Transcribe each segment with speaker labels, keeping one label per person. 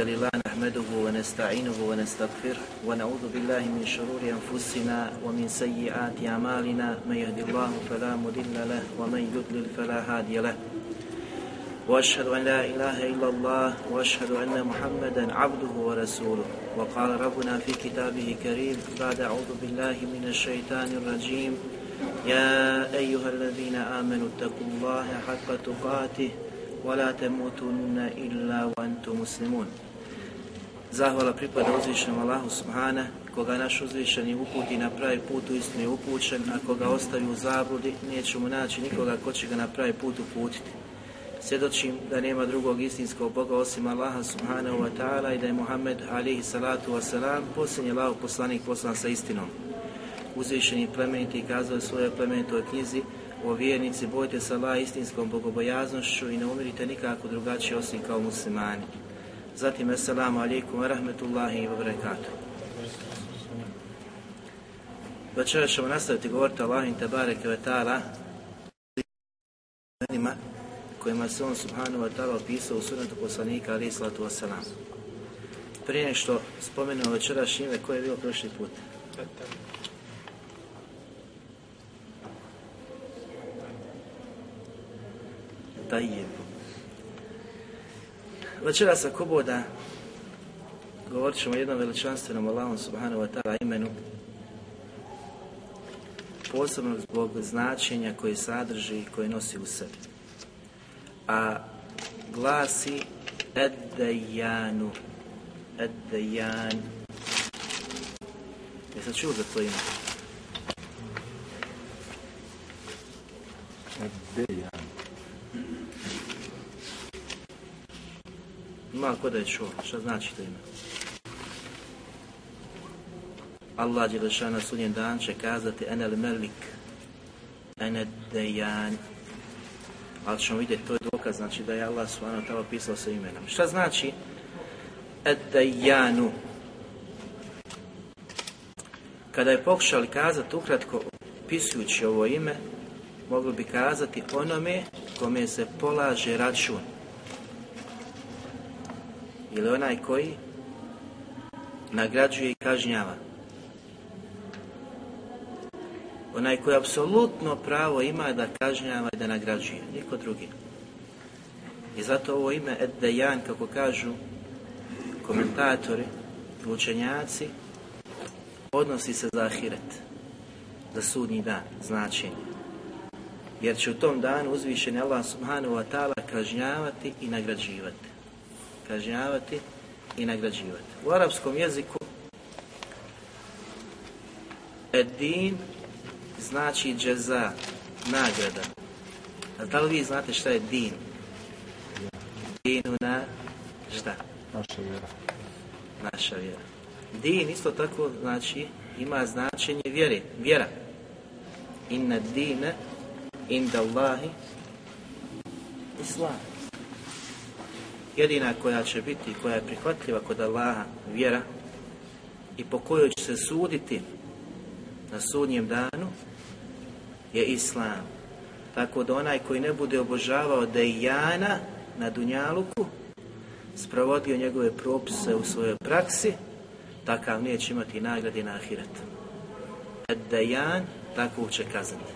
Speaker 1: لله نحمده ونستعينه ونستغفره ونعوذ بالله من شرور أنفسنا ومن سيئات أعمالنا. من يهد الله فلا مضل له ومن يضلل فلا هادي له. وأشهد أن لا إله إلا الله وأشهد أن محمدا عبده ورسوله. وقال ربنا في كتابه كريم بعد أعوذ بالله من الشيطان الرجيم. يا أيها الذين آمنوا اتقوا الله حق تقاته ولا تموتن إلا وأنتم مسلمون. Zahvala pripada uzvišenom Allahu Subhana, koga naš uzvišeni uputi na pravi put, uistinu je upućen, a koga ostavi u zabludi, nećemo naći nikoga ko će ga na pravi put uputiti. Svjedočim da nema drugog istinskog Boga osim Allaha Subhanahu wa ta'ala i da je Muhammed alihi salatu wa salam posljednji Allahu poslanik poslan sa istinom. Uzvišeni plemeniti kazao u svojoj plemenitoj knjizi o vjernici bojte se Allah istinskom bogobojaznošću i ne umirite nikako drugačije osim kao muslimani. Zatim, assalamu alaikum wa rahmetullahi wa barakatuh. Večera ćemo nastaviti govoriti o Allahim tabareke wa ta'ala kojima se on subhanahu wa ta'ala opisao u sunetu poslanika alaih salatu wasalam. Prije nego što spomenuo večerašnje ime, koje je bilo prošli put? Tajib. Večeras ako boda govorit ćemo o jednom veličanstvenom Allahom subhanahu wa ta'ala imenu posebno zbog značenja koje sadrži i koje nosi u sebi. A glasi Eddejanu Eddejan Jeste čuli za to ime?
Speaker 2: Dejan.
Speaker 1: Ima ko da je čuo, šta znači to ime? Allah Đelešana na sudnjem dan će kazati enel melik, ene dejan. Ali ćemo vidjeti, to je dokaz, znači da je Allah subhanahu ta'ala pisao sa imenom. Šta znači Eddejanu? Kada je pokušali kazati ukratko, pisujući ovo ime, mogli bi kazati onome kome se polaže račun. Ili onaj koji nagrađuje i kažnjava. Onaj koji apsolutno pravo ima da kažnjava i da nagrađuje, niko drugi. I zato ovo ime Eddejan, kako kažu komentatori, učenjaci, odnosi se za ahiret, za sudnji dan, značenje. Jer će u tom danu uzvišeni Allah subhanahu wa ta'ala kažnjavati i nagrađivati. Kažnjavati i nagrađivati. U arapskom jeziku Edin znači džeza, nagrada. A da li vi znate šta je din? Dinu na šta?
Speaker 2: Naša vjera.
Speaker 1: Naša vjera. Din isto tako znači ima značenje vjere, vjera. Inna dine inda Allahi Islam. Jedina koja će biti, koja je prihvatljiva kod Allaha vjera i po kojoj će se suditi na sudnjem danu je Islam. Tako da onaj koji ne bude obožavao Dejana na Dunjaluku, sprovodio njegove propise u svojoj praksi, takav neće imati nagrade na ahiretu. Dejan tako će kazniti.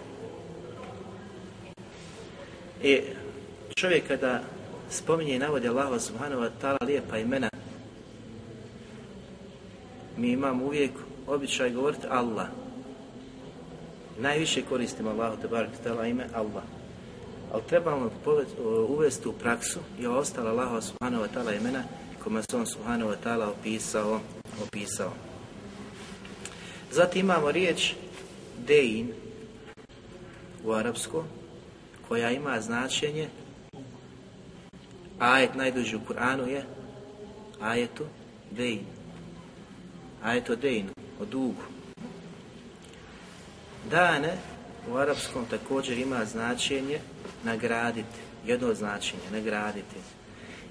Speaker 1: I čovjek kada spominje i navodi Allaha subhanahu wa ta'ala lijepa imena, mi imamo uvijek običaj govoriti Allah. Najviše koristimo Allahu te barek ime Allah. ali trebamo uvesti u praksu i ostala Allahova subhanahu wa ta'ala imena kome se on subhanahu wa ta'ala opisao, opisao. Zatim imamo riječ Dein u arapskom koja ima značenje ajet najduži u Kur'anu je ajetu Dein. Ajetu Dein, o dugu. Dane u arapskom također ima značenje nagraditi, jedno značenje, nagraditi.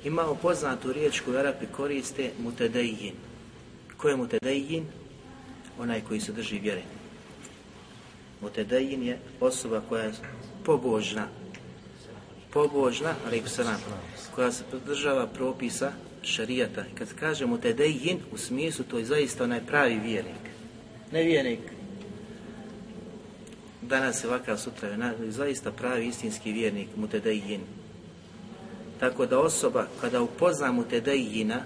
Speaker 1: Imamo poznatu riječ koju Arapi koriste mutedejin. Ko je mutedejin? Onaj koji se drži vjere. Mutedejin je osoba koja je pobožna. Pobožna, ali koja se podržava propisa šarijata. Kad kažemo tedejin, u smislu to je zaista onaj pravi vjernik. Ne vjernik danas je ovakav, sutra je zaista pravi istinski vjernik mutedejin. Tako da osoba kada upozna mutedejina,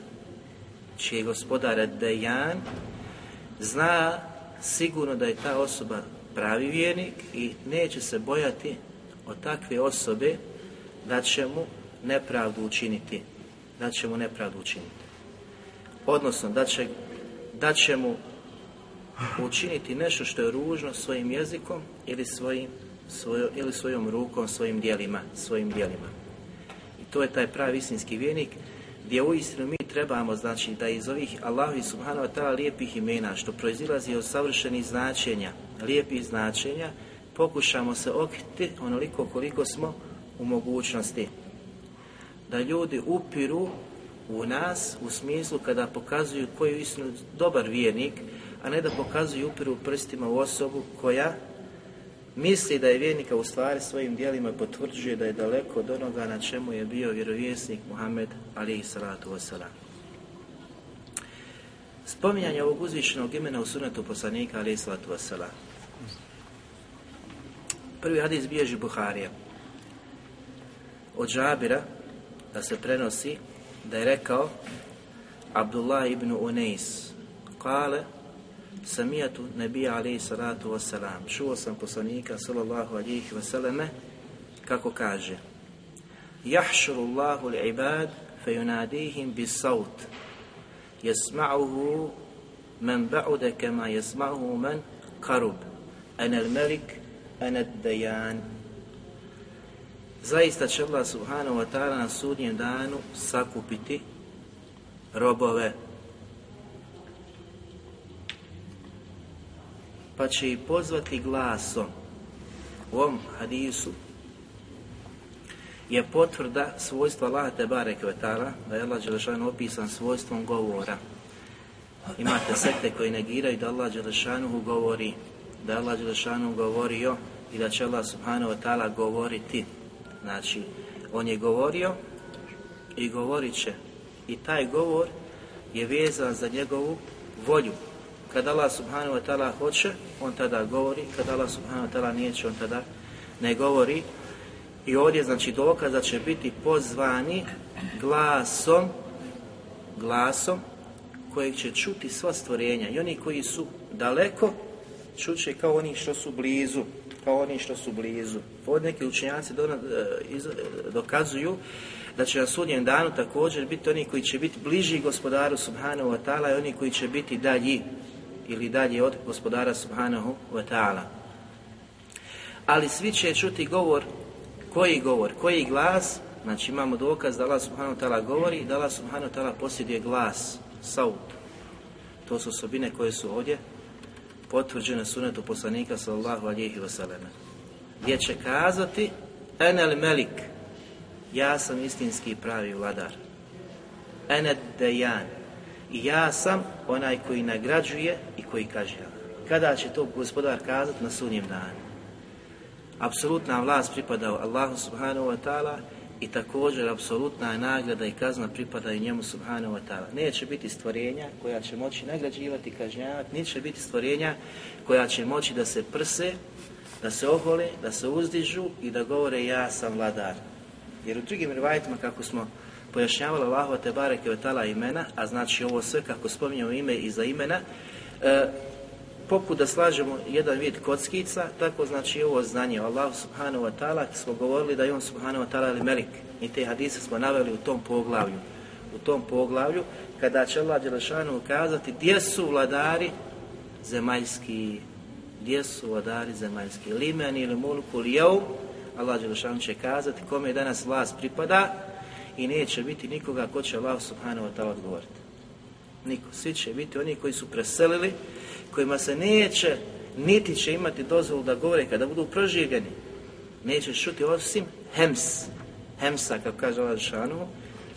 Speaker 1: čiji je gospodara Dejan, zna sigurno da je ta osoba pravi vjernik i neće se bojati od takve osobe da će mu nepravdu učiniti. Da će mu nepravdu učiniti. Odnosno, da će, da će mu učiniti nešto što je ružno svojim jezikom ili, svojim, svojo, ili svojom rukom, svojim dijelima, svojim dijelima. I to je taj pravi istinski vjernik gdje uistinu mi trebamo, znači, da iz ovih Allahovi subhanahu wa ta'ala lijepih imena, što proizilazi od savršenih značenja, lijepih značenja, pokušamo se okriti onoliko koliko smo u mogućnosti. Da ljudi upiru u nas u smislu kada pokazuju koji je istinu dobar vjernik, a ne da pokazuju upiru prstima u osobu koja misli da je vjernika u stvari svojim dijelima potvrđuje da je daleko od onoga na čemu je bio vjerovjesnik Muhammed ali salatu. Spominjanje ovog uzvišenog imena u sunetu poslanika ali salatu wasalam. Prvi hadis bježi Buharija. Od Džabira da se prenosi da je rekao Abdullah ibn Unais kale Samijatu nebija alaihi salatu wasalam. Čuo sam poslanika sallallahu alaihi wasalame kako kaže Jahšuru Allahu l'ibad fe yunadihim bis saut jesma'uhu men ba'ude kema jesma'uhu men karub ana al-malik ana dajan Zaista će Allah subhanahu wa ta'ala na sudnjem danu sakupiti robove pa će ih pozvati glasom. U ovom hadisu je potvrda svojstva Allaha te barek da je Allah Đelešanu opisan svojstvom govora. Imate sekte koji negiraju da Allah Đelešanu govori, da je Allah Đelešanu govorio i da će Allah subhanahu wa ta'ala govoriti. Znači, on je govorio i govorit će. I taj govor je vezan za njegovu volju, kad Allah subhanahu wa ta'ala hoće, on tada govori, kad Allah subhanahu wa ta'ala neće, on tada ne govori. I ovdje znači dokaz da će biti pozvani glasom, glasom kojeg će čuti sva stvorenja. I oni koji su daleko, čuće kao oni što su blizu, kao oni što su blizu. Ovdje neki učenjaci e, dokazuju da će na sudnjem danu također biti oni koji će biti bliži gospodaru subhanahu wa ta'ala i oni koji će biti dalji ili dalje od gospodara subhanahu wa ta'ala. Ali svi će čuti govor, koji govor, koji glas, znači imamo dokaz da Allah subhanahu wa ta'ala govori da Allah subhanahu wa ta'ala posjeduje glas, saut. To su osobine koje su ovdje potvrđene sunetu poslanika sallallahu alihi wasallam. Gdje će kazati enel melik, ja sam istinski pravi vladar. Ened dejan, i ja sam onaj koji nagrađuje i koji kažnjava. Kada će to gospodar kazati na sudnjem danu? Apsolutna vlast pripada Allahu subhanahu wa ta'ala i također apsolutna nagrada i kazna pripada i njemu subhanahu wa ta'ala. Neće biti stvorenja koja će moći nagrađivati i kažnjavati, neće biti stvorenja koja će moći da se prse, da se ohole, da se uzdižu i da govore ja sam vladar. Jer u drugim rivajtima kako smo pojašnjavala Allahova te bareke imena, a znači ovo sve kako spominjemo ime za imena, e, poput da slažemo jedan vid kockica, tako znači ovo znanje. Allah subhanahu wa ta'ala smo govorili da je on subhanahu wa ta'ala ili melik. I te hadise smo naveli u tom poglavlju. U tom poglavlju, kada će Allah Đelešanu ukazati gdje su vladari zemaljski, gdje su vladari zemaljski, limen ili mulku ili Allah Đelešanu će kazati kome danas vlast pripada i neće biti nikoga ko će Allah subhanahu wa ta'ala odgovoriti. Niko. Svi će biti oni koji su preselili, kojima se neće, niti će imati dozvolu da govore kada budu proživljeni. Neće šuti osim hems. Hemsa, kako kaže Allah Đelešanu,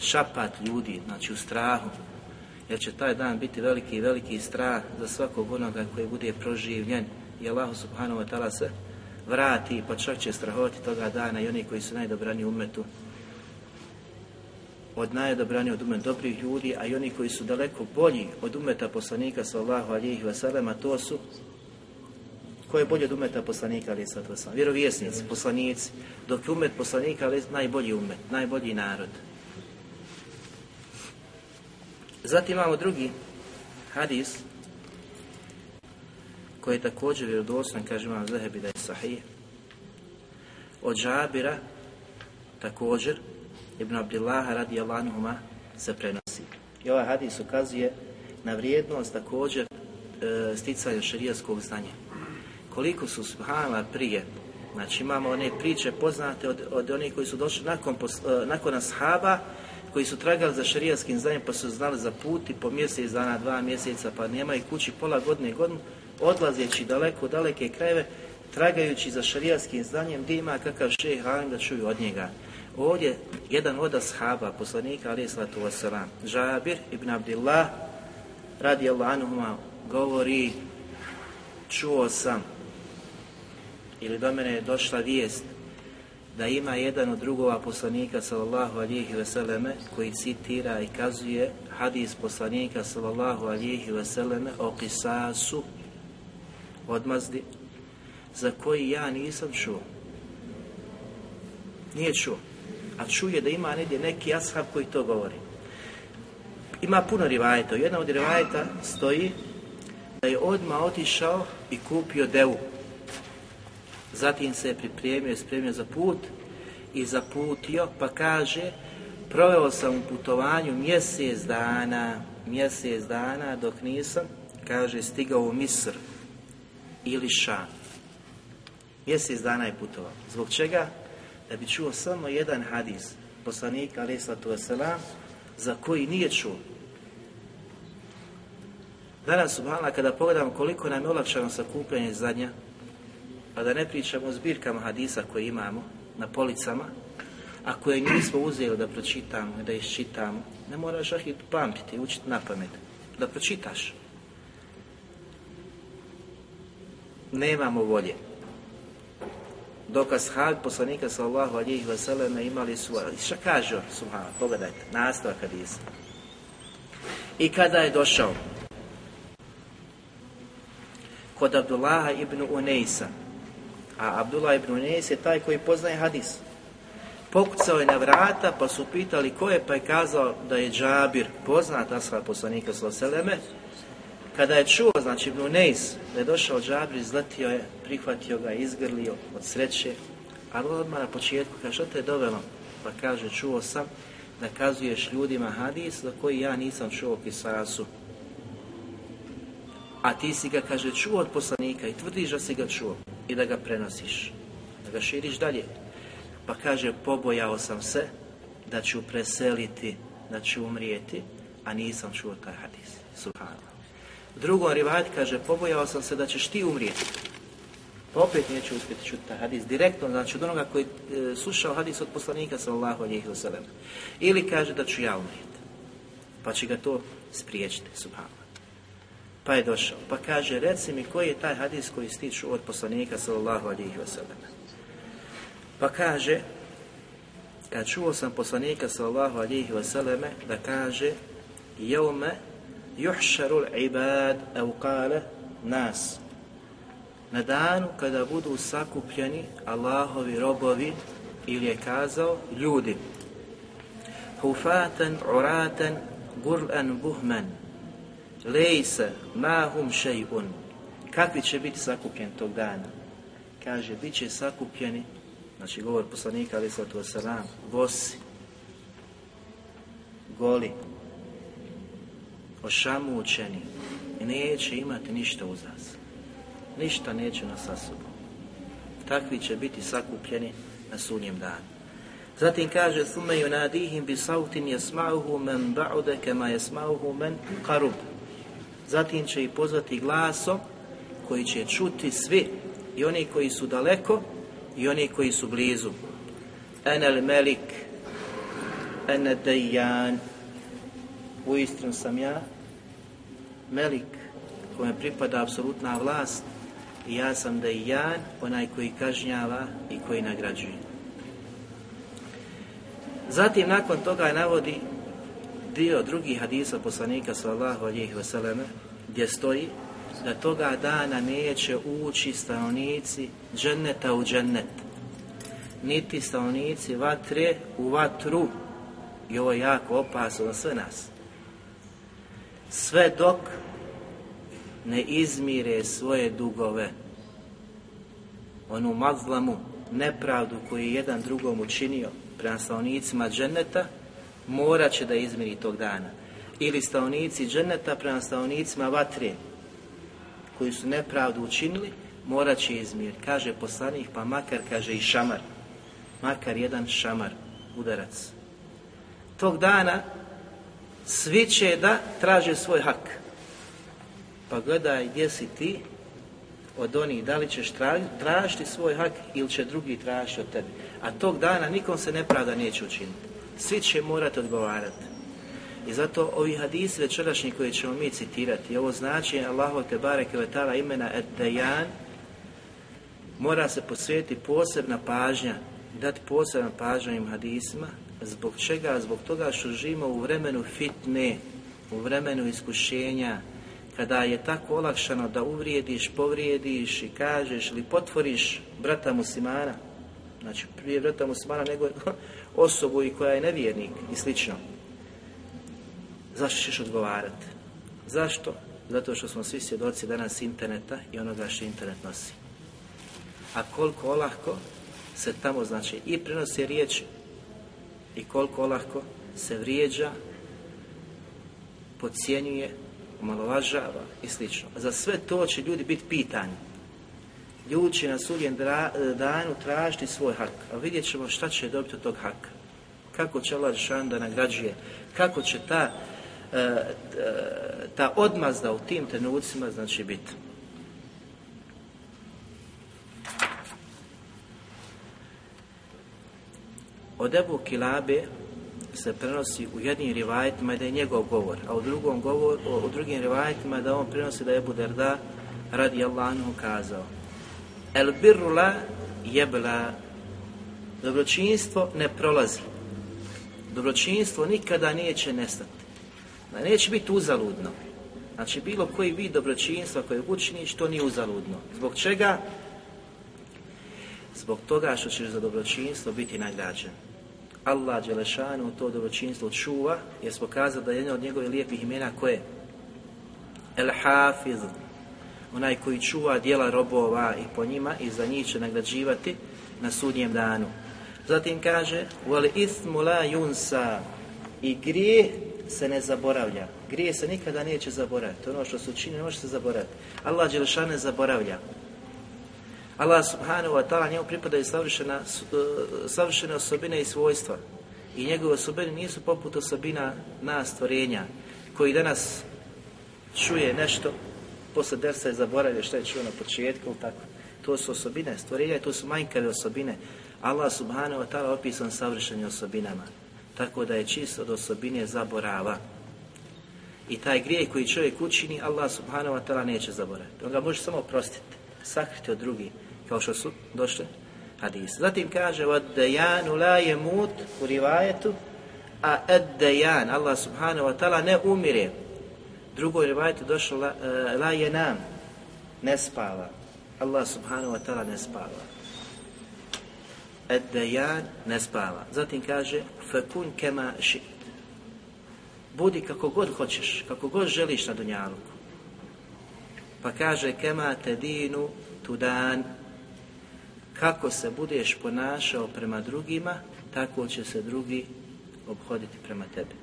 Speaker 1: šapat ljudi, znači u strahu. Jer će taj dan biti veliki, veliki strah za svakog onoga koji bude proživljen. I Allah subhanahu wa ta'ala se vrati, pa čak će strahovati toga dana i oni koji su najdobrani umetu, od najdobrani od umet dobrih ljudi, a i oni koji su daleko bolji od umeta poslanika sallahu alihi wasallam, a to su ko je bolji od umeta poslanika ali sad wasallam? Vjerovjesnici, poslanici, dok je umet poslanika ali najbolji umet, najbolji narod. Zatim imamo drugi hadis koji je također vjerodostan, kaže imam Zehebi da je sahih, od Džabira, također, Ibn Abdillaha radi Allanuhuma se prenosi. I ovaj hadis ukazuje na vrijednost također e, sticanja šarijaskog znanja. Koliko su subhanala prije, znači imamo one priče poznate od, od onih koji su došli nakon, e, nakon ashaba, koji su tragali za šarijaskim znanjem pa su znali za put i po mjesec dana, dva mjeseca, pa nemaju kući pola godine godinu, odlazeći daleko, daleke krajeve, tragajući za šarijaskim znanjem gdje ima kakav šeh da čuju od njega. Ovdje jedan od ashaba, poslanika alaih sallatu wasalam, Žabir ibn Abdillah, radi Allahanuma, govori, čuo sam, ili do mene je došla vijest, da ima jedan od drugova poslanika sallallahu alihi vseleme koji citira i kazuje hadis poslanika sallallahu alihi vseleme o kisasu odmazdi za koji ja nisam čuo. Nije čuo. A čuje da ima negdje neki ashab koji to govori. Ima puno rivajeta. Jedna od rivajeta stoji da je odmah otišao i kupio devu. Zatim se je pripremio, spremio za put i zaputio, pa kaže proveo sam u putovanju mjesec dana, mjesec dana dok nisam, kaže, stigao u Misr ili Šan. Mjesec dana je putovao. Zbog čega? Da bi čuo samo jedan hadis poslanika, alaih wasalam, za koji nije čuo. Danas, subhanallah, kada pogledamo koliko nam je olakšano sakupljanje zadnja, a da ne pričamo o zbirkama hadisa koje imamo na policama, a koje nismo uzeli da pročitamo da iščitamo, ne moraš ih pamtiti, učiti na pamet, da pročitaš. Nemamo volje. Dok ashab poslanika sallahu alihi wasallam imali su, šta kažu, subhana, pogledajte, nastavak hadisa. I kada je došao kod Abdullaha ibn Unejsa, a Abdullah ibn Unejs je taj koji poznaje hadis. Pokucao je na vrata, pa su pitali ko je, pa je kazao da je Džabir, poznat ashab poslanika sallallahu kada je čuo, znači Ibn Unejs, da je došao Džabir, izletio je, prihvatio ga, izgrlio od sreće, ali odmah na početku kaže, što te je dovelo? Pa kaže, čuo sam da kazuješ ljudima hadis za koji ja nisam čuo kisasu. A ti si ga, kaže, čuo od poslanika i tvrdiš da si ga čuo i da ga prenosiš, da ga širiš dalje. Pa kaže, pobojao sam se da ću preseliti, da ću umrijeti, a nisam čuo taj hadis. Subhanallah. Drugom rivajet kaže, pobojao sam se da ćeš ti umrijeti. Pa opet neću uspjeti čuti taj hadis direktno, znači od onoga koji e, slušao hadis od poslanika sallallahu alihi wasallam. Ili kaže da ću ja umrijeti. Pa će ga to spriječiti, subhanallah. Pa je došao. Pa kaže, reci mi koji je taj hadis koji stiču od poslanika sallallahu alihi wasallam. Pa kaže, kad čuo sam poslanika sallallahu alihi wasallam da kaže, jeume juhšaru ibad, evo kale, nas. Na danu kada budu sakupljeni Allahovi robovi, ili je kazao, ljudi. Hufatan, uratan, gur'an, buhman, lejse mahum šejun Kakvi će biti sakupljeni tog dana? Kaže, bit će sakupljeni, znači govor poslanika, ali sallatu bosi, goli, ošamućeni i neće imati ništa uzas. Ništa neće nas sa sobom. Takvi će biti sakupljeni na sunjem danu. Zatim kaže Thume yunadihim bi sautin jesma'uhu men ba'ude kema jesma'uhu men karub. Zatim će ih pozvati glasom koji će čuti svi i oni koji su daleko i oni koji su blizu. Enel melik, ene dejan, uistinu sam ja melik kome pripada apsolutna vlast i ja sam dejan, onaj koji kažnjava i koji nagrađuje. Zatim nakon toga navodi dio drugih hadisa poslanika sallahu alihi vseleme gdje stoji da toga dana neće ući stanovnici dženneta u džennet. Niti stanovnici vatre u vatru. I ovo je jako opasno za sve nas sve dok ne izmire svoje dugove. Onu mazlamu nepravdu koju je jedan drugom učinio prema stanovnicima dženeta morat će da izmiri tog dana. Ili stanovnici dženeta prema stanovnicima vatre koji su nepravdu učinili morat će izmir. Kaže poslanik pa makar kaže i šamar. Makar jedan šamar udarac. Tog dana svi će da traže svoj hak pa gledaj gdje si ti od onih, da li ćeš tražiti svoj hak ili će drugi tražiti od tebe. A tog dana nikom se nepravda neće učiniti. Svi će morati odgovarati. I zato ovi hadisi večerašnji koje ćemo mi citirati, ovo znači Allahu te bareke ve imena et dayan mora se posvetiti posebna pažnja, dati posebna pažnja im hadisima, zbog čega? Zbog toga što živimo u vremenu fitne, u vremenu iskušenja, kada je tako olakšano da uvrijediš, povrijediš i kažeš ili potvoriš brata muslimana, znači prije brata muslimana nego osobu i koja je nevjernik i slično. Zašto ćeš odgovarati? Zašto? Zato što smo svi svjedoci danas interneta i onoga što internet nosi. A koliko olahko se tamo znači i prenosi riječi i koliko olahko se vrijeđa, podcjenjuje, omalovažava i slično. Za sve to će ljudi biti pitani. Ljudi će na sudjen danu tražiti svoj hak, a vidjet ćemo šta će dobiti od tog haka. Kako će Allah da nagrađuje, kako će ta, e, e, ta odmazda u tim trenucima znači biti. Od Ebu Kilabe se prenosi u jednim rivajetima da je njegov govor, a u drugom govor, u drugim rivajetima da on prenosi da je Ebu Derda radi Allahu kazao El birru la jebla Dobročinstvo ne prolazi. Dobročinstvo nikada neće nestati. Da neće biti uzaludno. Znači bilo koji vid dobročinstva koje učiniš, to nije uzaludno. Zbog čega? Zbog toga što ćeš za dobročinstvo biti nagrađen. Allah Đelešanu to dobročinstvo čuva, jer smo kazali da je jedno od njegovih lijepih imena koje? El Hafiz, onaj koji čuva dijela robova i po njima i za njih će nagrađivati na sudnjem danu. Zatim kaže, yunsa, i grije se ne zaboravlja. Grije se nikada neće zaboraviti. Ono što se učini ne može se zaboraviti. Allah Đelešanu ne zaboravlja. Allah subhanahu wa ta'ala njemu pripadaju savršena, e, savršene osobine i svojstva. I njegove osobine nisu poput osobina nas stvorenja, koji danas čuje nešto, posle dersa je zaboravio što je čuo na početku, tako. To su osobine stvorenja i to su manjkave osobine. Allah subhanahu wa ta'ala opisan savršenim osobinama. Tako da je čist od osobine zaborava. I taj grijeh koji čovjek učini, Allah subhanahu wa ta'ala neće zaboraviti. On ga može samo oprostiti, sakriti od drugih kao što su došle hadise. Zatim kaže od dejanu la je mut u rivajetu, a ed dejan, Allah subhanahu wa ta'ala ne umire. Drugoj rivajetu došlo la, uh, la nam, ne spava. Allah subhanahu wa ta'ala ne spava. Ed dejan ne spava. Zatim kaže fekun kema šit. Budi kako god hoćeš, kako god želiš na dunjaluku. Pa kaže, kema te dinu tu dan, kako se budeš ponašao prema drugima, tako će se drugi obhoditi prema tebi.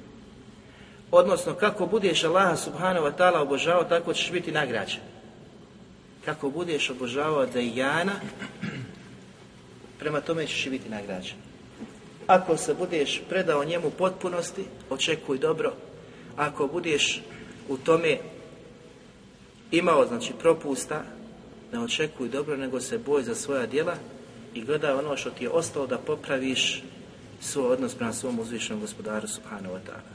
Speaker 1: Odnosno, kako budeš Allaha subhanahu wa ta'ala obožavao, tako ćeš biti nagrađen. Kako budeš obožavao Dejana, prema tome ćeš i biti nagrađen. Ako se budeš predao njemu potpunosti, očekuj dobro. Ako budeš u tome imao, znači, propusta, ne očekuj dobro, nego se boj za svoja djela i gledaj ono što ti je ostalo da popraviš svoj odnos prema svom uzvišenom gospodaru subhanahu wa ta'ala.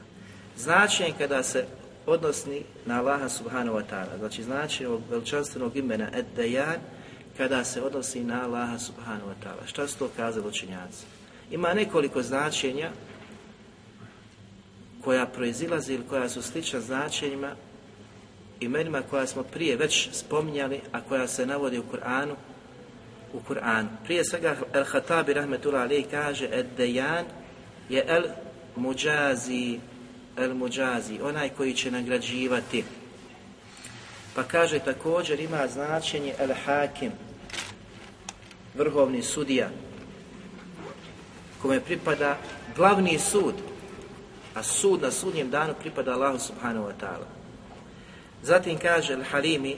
Speaker 1: Značenje kada se odnosni na Allaha subhanahu wa ta'ala, znači značenje ovog veličanstvenog imena ed kada se odnosi na Allaha subhanahu wa ta'ala. Šta su to kazali učinjaci? Ima nekoliko značenja koja proizilaze ili koja su slična značenjima imenima koja smo prije već spominjali, a koja se navodi u Kur'anu, u Kur'anu. Prije svega El-Hatabi rahmetullah alaih kaže Ed-Dejan je El-Muđazi El-Muđazi, onaj koji će nagrađivati. Pa kaže također ima značenje El-Hakim, vrhovni sudija, kome pripada glavni sud, a sud na sudnjem danu pripada Allahu subhanahu wa ta'ala. Zatim kaže Al-Halimi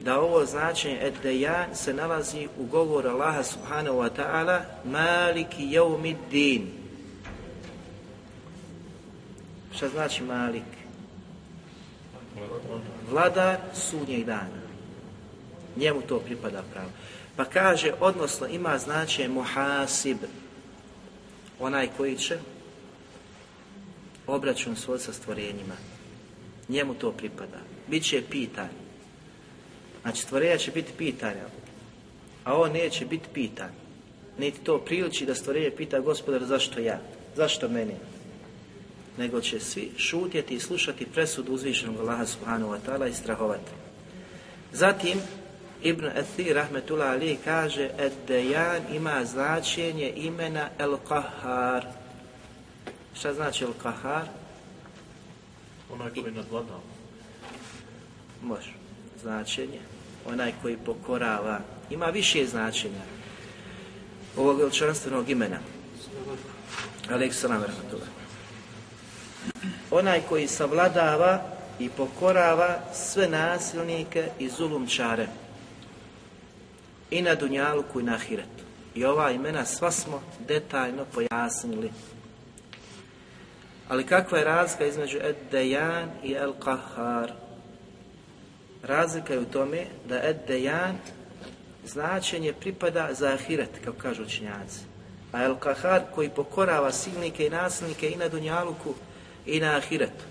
Speaker 1: da ovo značenje Ed-Dejan se nalazi u govoru Allaha subhanahu wa ta'ala Maliki jevmid din. Šta znači Malik? Vladar sudnjeg dana. Njemu to pripada pravo. Pa kaže, odnosno ima značenje muhasib, onaj koji će obračun svoj sa stvorenjima. Njemu to pripada. Biće pitanje. Znači, stvorenja će biti pitanja, a on neće biti pitan. Niti to priliči da stvorenje pita gospodar zašto ja, zašto meni. Nego će svi šutjeti i slušati presudu uzvišenog Allaha subhanahu wa ta'ala i strahovati. Zatim, Ibn Athir rahmetullah ali kaže Ed-Dejan ima značenje imena El-Kahar. Šta znači El-Kahar?
Speaker 2: Onaj koji nadvladava.
Speaker 1: Može. Značenje. Onaj koji pokorava. Ima više značenja ovog veličanstvenog imena. Alek salam rahmetullah. Onaj koji savladava i pokorava sve nasilnike i zulumčare i na Dunjaluku i na Ahiretu. I ova imena sva smo detaljno pojasnili. Ali kakva je razlika između Ed-Dejan i El-Kahar? Razlika je u tome da Ed-Dejan značenje pripada za Ahiret, kako kažu učinjaci. A El-Kahar koji pokorava silnike i nasilnike i na Dunjaluku i na Ahiretu.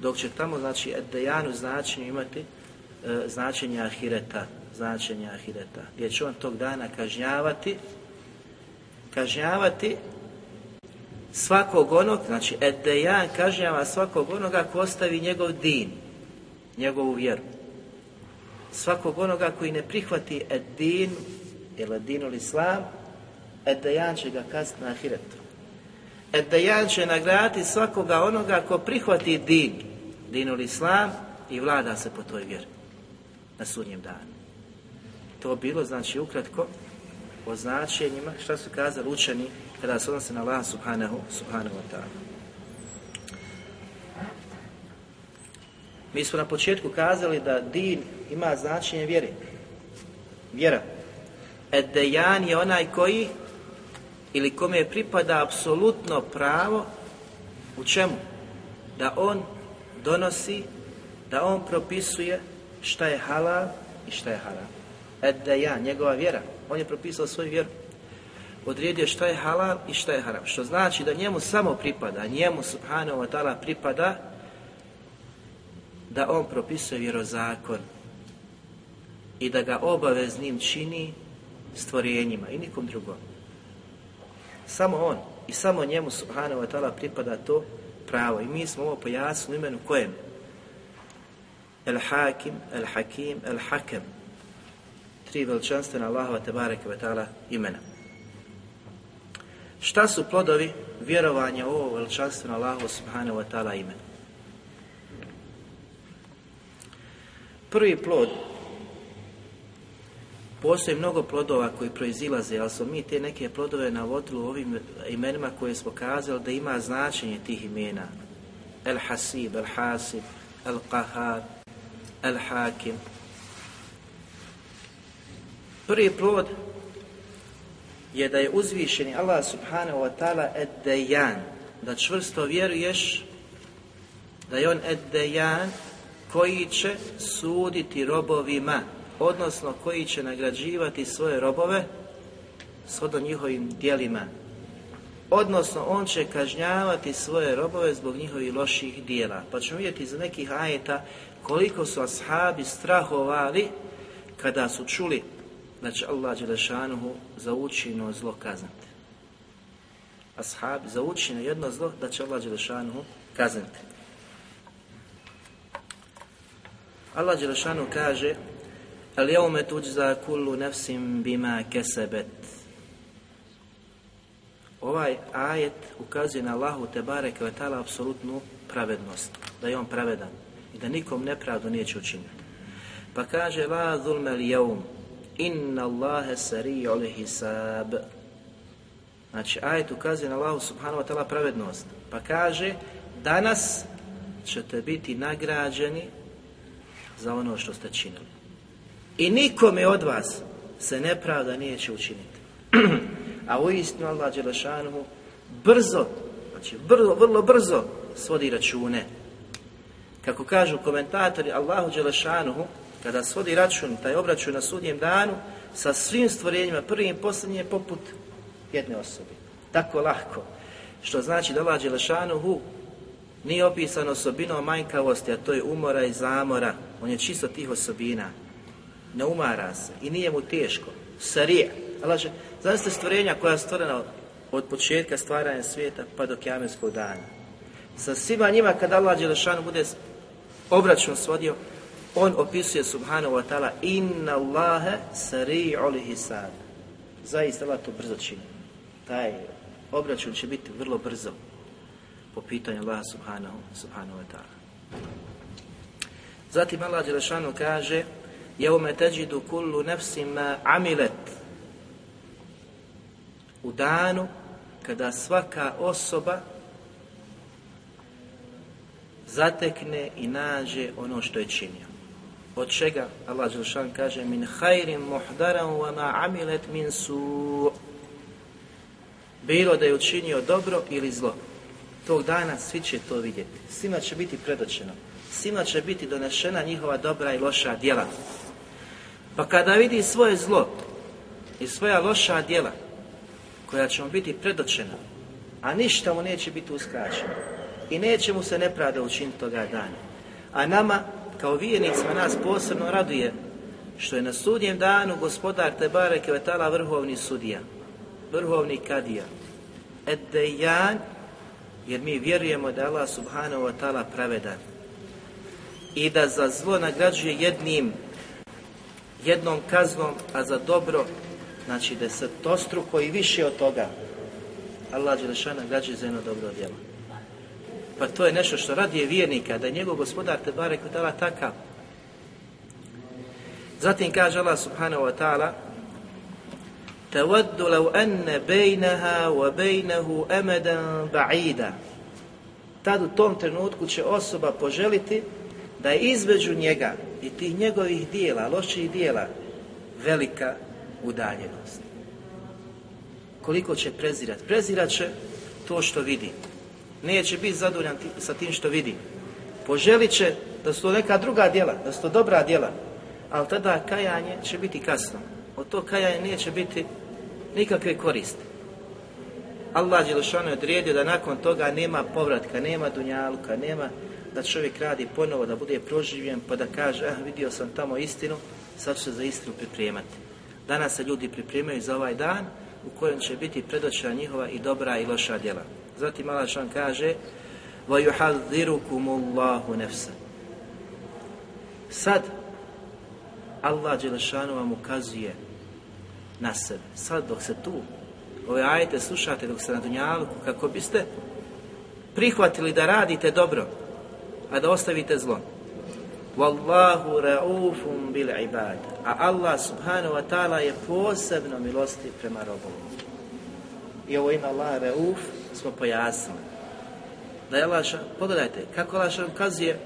Speaker 1: Dok će tamo, znači, Ed-Dejanu značenje imati e, značenje Ahireta značenja ahireta, gdje će on tog dana kažnjavati, kažnjavati svakog onog, znači Edejan kažnjava svakog onoga ko ostavi njegov din, njegovu vjeru. Svakog onoga koji ne prihvati Edin, ili Edinul Islam, Edejan će ga kazniti na ahiretu. Edejan će nagraditi svakoga onoga ko prihvati din, dinul Islam i vlada se po toj vjeri na sudnjem danu to bilo, znači ukratko, o značenjima, šta su kazali učeni kada se odnose na Allah subhanahu, subhanahu wa ta'ala. Mi smo na početku kazali da din ima značenje vjere. Vjera. Edejan je onaj koji ili kome pripada apsolutno pravo u čemu? Da on donosi, da on propisuje šta je halal i šta je haram ja, njegova vjera. On je propisao svoju vjeru. Odredio šta je halal i šta je haram. Što znači da njemu samo pripada, njemu subhanahu wa ta'ala pripada da on propisuje vjerozakon i da ga obaveznim čini stvorenjima i nikom drugom. Samo on i samo njemu subhanahu wa ta'ala pripada to pravo. I mi smo ovo pojasnili imenu kojem? El Hakim, El Hakim, El Hakem tri veličanstvena Allahova tebareke ve ta'ala imena. Šta su plodovi vjerovanja u ovo veličanstveno Allahu subhanahu wa ta'ala imena? Prvi plod Postoji mnogo plodova koji proizilaze, ali smo mi te neke plodove navodili u ovim imenima koje smo kazali da ima značenje tih imena. El Hasib, El Hasib, El Qahar, El Hakim. Prvi plod je da je uzvišeni Allah subhanahu wa ta'ala eddejan, da čvrsto vjeruješ da je on eddejan koji će suditi robovima, odnosno koji će nagrađivati svoje robove shodno njihovim dijelima. Odnosno, on će kažnjavati svoje robove zbog njihovih loših dijela. Pa ćemo vidjeti za nekih ajeta koliko su ashabi strahovali kada su čuli da će Allah Đelešanuhu za učino zlo kazniti. Ashabi za učino jedno zlo da će Allah Đelešanuhu kazniti. Allah Đelešanuhu kaže Al jaume tuđza kullu nefsim bima kesebet. Ovaj ajet ukazuje na Allahu te ve ta'ala apsolutnu pravednost, da je on pravedan i da nikom nepravdu neće učiniti. Pa kaže la zulme li jaum, inna Allahe sari'ul hisab. Znači, ajet ukazuje na Allahu subhanahu wa ta'ala pravednost. Pa kaže, danas ćete biti nagrađeni za ono što ste činili. I nikome od vas se nepravda neće učiniti. A u istinu Allah Đelešanuhu brzo, znači vrlo, vrlo brzo svodi račune. Kako kažu komentatori Allahu Đelešanuhu, kada svodi račun, taj obračun na sudnjem danu, sa svim stvorenjima, prvim i posljednjim je poput jedne osobe. Tako lahko. Što znači da Allah Đelešanuhu nije opisan osobinom manjkavosti, a to je umora i zamora. On je čisto tih osobina ne umara se i nije mu teško. Sarije. Allah zamislite stvorenja koja je stvorena od početka stvaranja svijeta pa do kjamenskog dana. Sa svima njima kad Allah Đelešanu bude obračun svodio, on opisuje subhanahu wa ta'ala inna Allahe sari'ul hisab. Zaista Allah to brzo čini. Taj obračun će biti vrlo brzo po pitanju Allaha subhanahu, subhanahu wa ta'ala. Zatim Allah Đelešanu kaže Jevme teđidu kullu nefsi ma amilet. U danu kada svaka osoba zatekne i nađe ono što je činio. Od čega Allah Đelšan kaže min hajrim muhdaran wa ma amilet min su bilo da je učinio dobro ili zlo. Tog dana svi će to vidjeti. Svima će biti predočeno. Svima će biti donešena njihova dobra i loša djela. Pa kada vidi svoje zlo i svoja loša djela koja će mu biti predočena, a ništa mu neće biti uskraćeno i neće mu se nepravda učiniti toga dana. A nama, kao vijenicima, nas posebno raduje što je na sudnjem danu gospodar Tebare Kvetala vrhovni sudija, vrhovni kadija, Eddejan, jer mi vjerujemo da je Allah subhanahu wa ta'ala pravedan i da za zlo nagrađuje jednim jednom kaznom, a za dobro, znači desetostruko i više od toga. Allah Đelešana nagrađuje za jedno dobro djelo. Pa to je nešto što radije vjernika, da je njegov gospodar te barek ta'ala takav. Zatim kaže Allah subhanahu wa ta'ala تود لو أن بينها وبينه أمدا بعيدا Tad u tom trenutku će osoba poželiti da je između njega i tih njegovih dijela, loših dijela, velika udaljenost. Koliko će prezirat? Prezirat će to što vidi. Neće biti zadovoljan sa tim što vidi. Poželit će da su to neka druga djela, da su to dobra djela, ali tada kajanje će biti kasno. Od tog kajanja neće biti nikakve koriste. Allah Đelešanu je odredio da nakon toga nema povratka, nema dunjaluka, nema da čovjek radi ponovo, da bude proživljen, pa da kaže, ah, vidio sam tamo istinu, sad ću se za istinu pripremati. Danas se ljudi pripremaju za ovaj dan u kojem će biti predočena njihova i dobra i loša djela. Zatim Allah šan kaže, وَيُحَذِّرُكُمُ اللَّهُ نَفْسَ Sad Allah Đelešanu vam ukazuje na sebe. Sad dok se tu ove ajete slušate dok ste na Dunjalu, kako biste prihvatili da radite dobro, a da ostavite zlo. Wallahu raufum bil ibad. A Allah subhanahu wa ta'ala je posebno milosti prema robovima. I ovo ime Allah rauf smo pojasnili. Da je Allah, pogledajte, kako Allah kazuje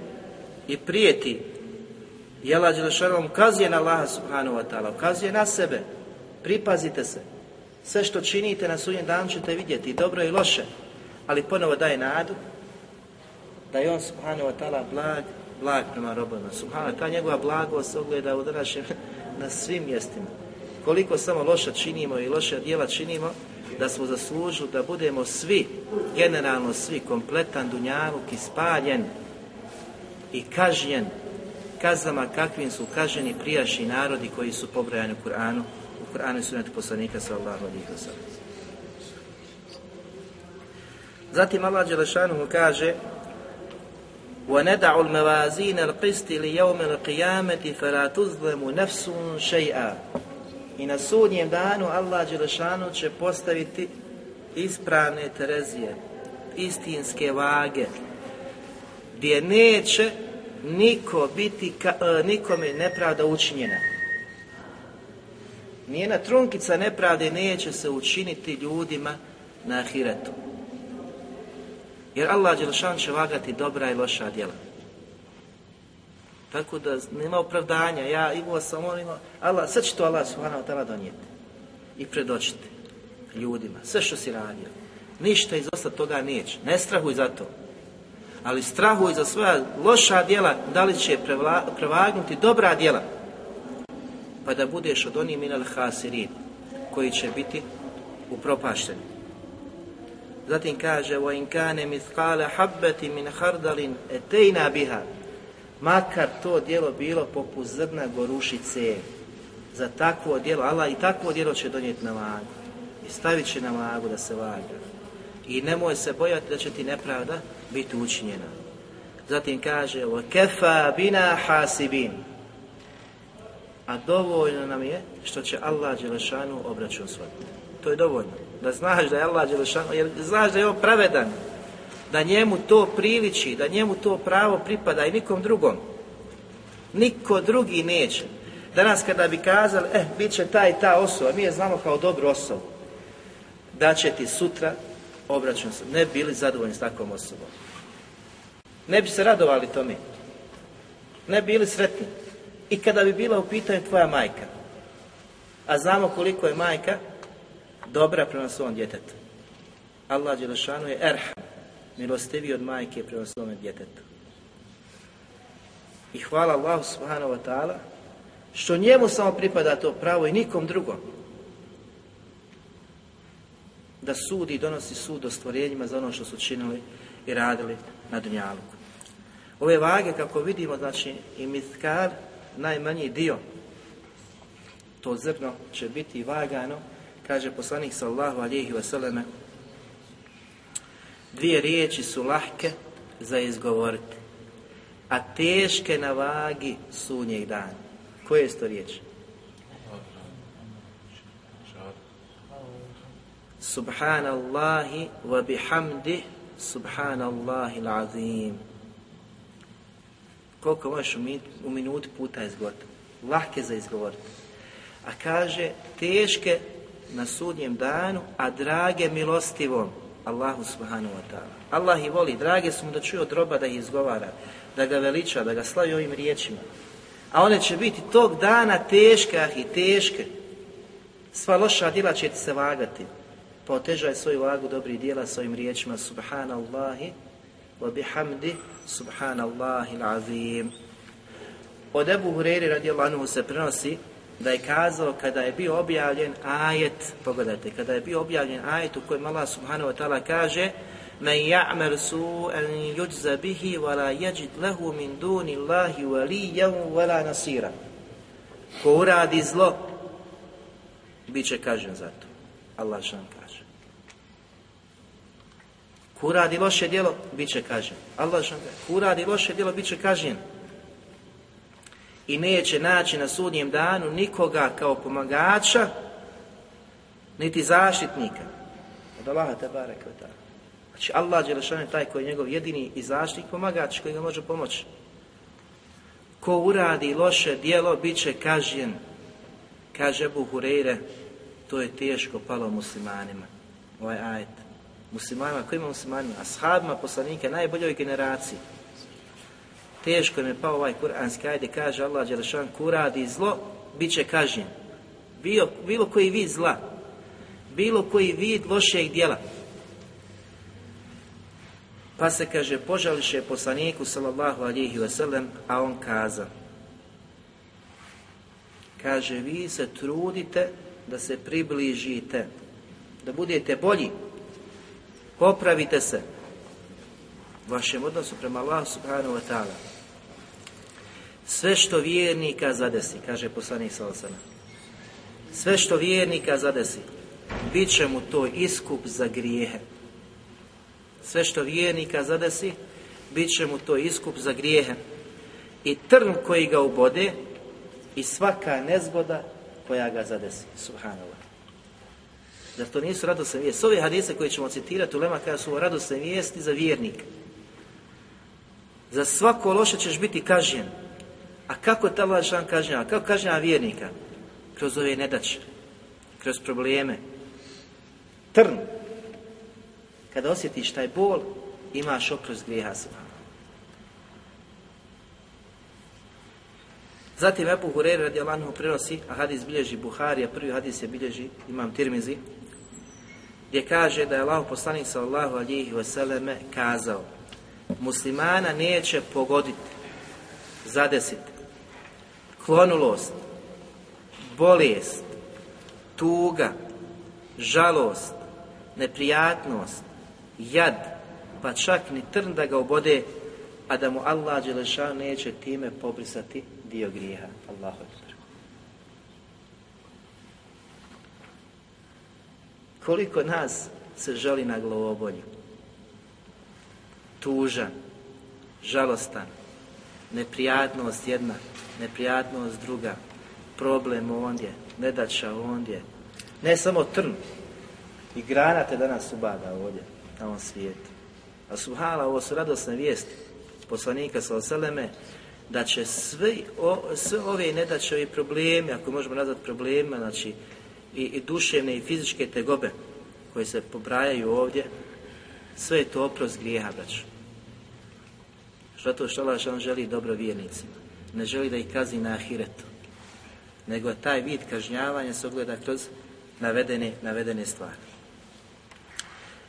Speaker 1: i prijeti. I Allah Đelešanu ukazuje na Allaha subhanahu wa ta'ala, ukazuje na sebe. Pripazite se. Sve što činite na sudnjem danu ćete vidjeti, dobro i loše. Ali ponovo daje nadu da je on subhanahu wa ta'ala blag, blag prema robovima. Subhanahu, ta njegova blagost ogleda u današnjem na svim mjestima. Koliko samo loša činimo i loše djela činimo, da smo zaslužili da budemo svi, generalno svi, kompletan dunjaluk i spaljen i kažnjen kazama kakvim su kažnjeni prijašnji narodi koji su pobrojani u Kur'anu, u Kur'anu i sunetu poslanika sallallahu alaihi wa. Zatim Allah Đelešanuhu kaže وَنَدَعُ الْمَوَازِينَ الْقِسْتِ لِيَوْمِ الْقِيَامَةِ فَلَا تُظْلَمُ نَفْسٌ شَيْئًا I na sudnjem danu Allah Đelešanu će postaviti ispravne terezije, istinske vage, gdje neće niko biti, ka, e, nikome nepravda učinjena. Nijena trunkica nepravde neće se učiniti ljudima na ahiretu. Jer Allah Đelešan će vagati dobra i loša djela. Tako da nema opravdanja, ja imao sam on imao, Allah, sve će to Allah subhanahu wa ta'ala donijeti i predočiti ljudima, sve što si radio. Ništa iz osta toga neće, ne strahuj za to. Ali strahuj za svoja loša djela, da li će prevla, prevagnuti dobra djela. Pa da budeš od onih minal hasirin, koji će biti upropašteni. Zatim kaže وَإِنْ كَانَ مِثْقَالَ حَبَّةٍ مِنْ خَرْدَلٍ اَتَيْنَا بِهَا Makar to djelo bilo poput zrna gorušice, za takvo djelo, Allah i takvo djelo će donijeti na vagu. I stavit će na vagu da se vaga. I nemoj se bojati da će ti nepravda biti učinjena. Zatim kaže وَكَفَا بِنَا حَاسِبِينَ A dovoljno nam je što će Allah Đelešanu obračun shvatiti. To je dovoljno. Da znaš da je Allah Đelešanu, jer znaš da je on pravedan, da njemu to priliči, da njemu to pravo pripada i nikom drugom. Niko drugi neće. Danas kada bi kazali, eh, bit će ta i ta osoba, mi je znamo kao dobru osobu, da će ti sutra obračun se, ne bili zadovoljni s takvom osobom. Ne bi se radovali tome. Ne bili sretni. I kada bi bila u pitanju tvoja majka, a znamo koliko je majka dobra prema svom djetetu. Allah Đelešanu je erham, milostiviji od majke prema svome djetetu. I hvala Allahu subhanahu wa ta'ala što njemu samo pripada to pravo i nikom drugom. Da sudi i donosi sud o stvorenjima za ono što su činili i radili na Dunjaluku. Ove vage, kako vidimo, znači i mitkar, najmanji dio, to zrno će biti vagano, kaže poslanik sallahu alihi wasallam, dvije riječi su lahke za izgovoriti, a teške na vagi sunnjeg dana. Koje su to riječi? Subhanallahi wa bihamdi Subhanallahi l'azim. Koliko možeš u minuti puta izgovoriti? Lahke za izgovoriti. A kaže, teške na sudnjem danu, a drage milostivom Allahu subhanahu wa ta'ala. Allah ih voli, drage su mu da čuje od roba da ih izgovara, da ga veliča, da ga slavi ovim riječima. A one će biti tog dana teške, ah i teške. Sva loša djela će se vagati. Pa svoju vagu dobrih djela s ovim riječima Subhanallahi wa bihamdi Subhanallahi l'azim. Od Ebu Hureyri radijallahu anhu se prenosi da je kazao kada je bio objavljen ajet, pogledajte, kada je bio objavljen ajet u kojem Allah subhanahu wa ta'ala kaže Men ja'mel su'an yujza bihi wa la yajid lahu min duni Allahi waliyan wa la nasira. Ko uradi zlo, bit će kažen za to. Allah što kaže. Ko uradi loše djelo, bit će kažen. Allah što kaže. Ko uradi loše djelo, bit će kažen i neće naći na sudnjem danu nikoga kao pomagača, niti zaštitnika. Od Allaha te barek Znači Allah je taj koji je njegov jedini i zaštitnik pomagač koji ga može pomoći. Ko uradi loše dijelo, bit će kažnjen. Kaže Hureyre, to je teško palo muslimanima. Ovaj ajet. Muslimanima, koji ima muslimanima? Ashabima poslanike, najboljoj generaciji. Teško im je pao ovaj kuranski ajet kaže Allah Đelešan, ko uradi zlo, bit će kažnjen. Bilo, bilo koji vid zla, bilo koji vid lošeg dijela. Pa se kaže, požališe poslaniku sallallahu alihi wasallam, a on kaza. Kaže, vi se trudite da se približite, da budete bolji, popravite se vašem odnosu prema Allahu subhanahu wa ta'ala. Sve što vjernika zadesi, kaže poslanik wasallam, sve što vjernika zadesi, bit će mu to iskup za grijehe. Sve što vjernika zadesi, bit će mu to iskup za grijehe. I trn koji ga ubode i svaka nezgoda koja ga zadesi. Subhanallah. Zar to nisu radosne vijesti? S ove hadise koje ćemo citirati u Lema kada su radosne vijesti za vjernika. Za svako loše ćeš biti kažnjen. A kako ta Allah kažnjava? Kako kažnjava vjernika? Kroz ove nedaće, kroz probleme. Trn. Kada osjetiš taj bol, imaš oprost grijeha Zatim Ebu Hureyre radi Allahu prenosi, a hadis bilježi Buharija, prvi hadis je bilježi Imam Tirmizi, gdje kaže da je Allah poslanik sallallahu alihi vseleme kazao muslimana neće pogoditi, zadesiti, klonulost, bolest, tuga, žalost, neprijatnost, jad, pa čak ni trn da ga obode, a da mu Allah Đelešan neće time pobrisati dio grijeha. Allahu. Koliko nas se želi na glavobolju? Tužan, žalostan, neprijatnost jedna, neprijatnost druga, problem ondje, nedača ondje. Ne samo trn, i grana te danas ubada ovdje, na ovom svijetu. A subhala, ovo su radosne vijesti poslanika sa oseleme, da će sve, o, sve ove nedaće i problemi, ako možemo nazvati problemima, znači i, i duševne i fizičke tegobe koje se pobrajaju ovdje, sve je to oprost grijeha, braću. Zato što Allah želi dobro vjernicima. Ne želi da ih kazi na ahiretu. Nego taj vid kažnjavanja se ogleda kroz navedene, navedene stvari.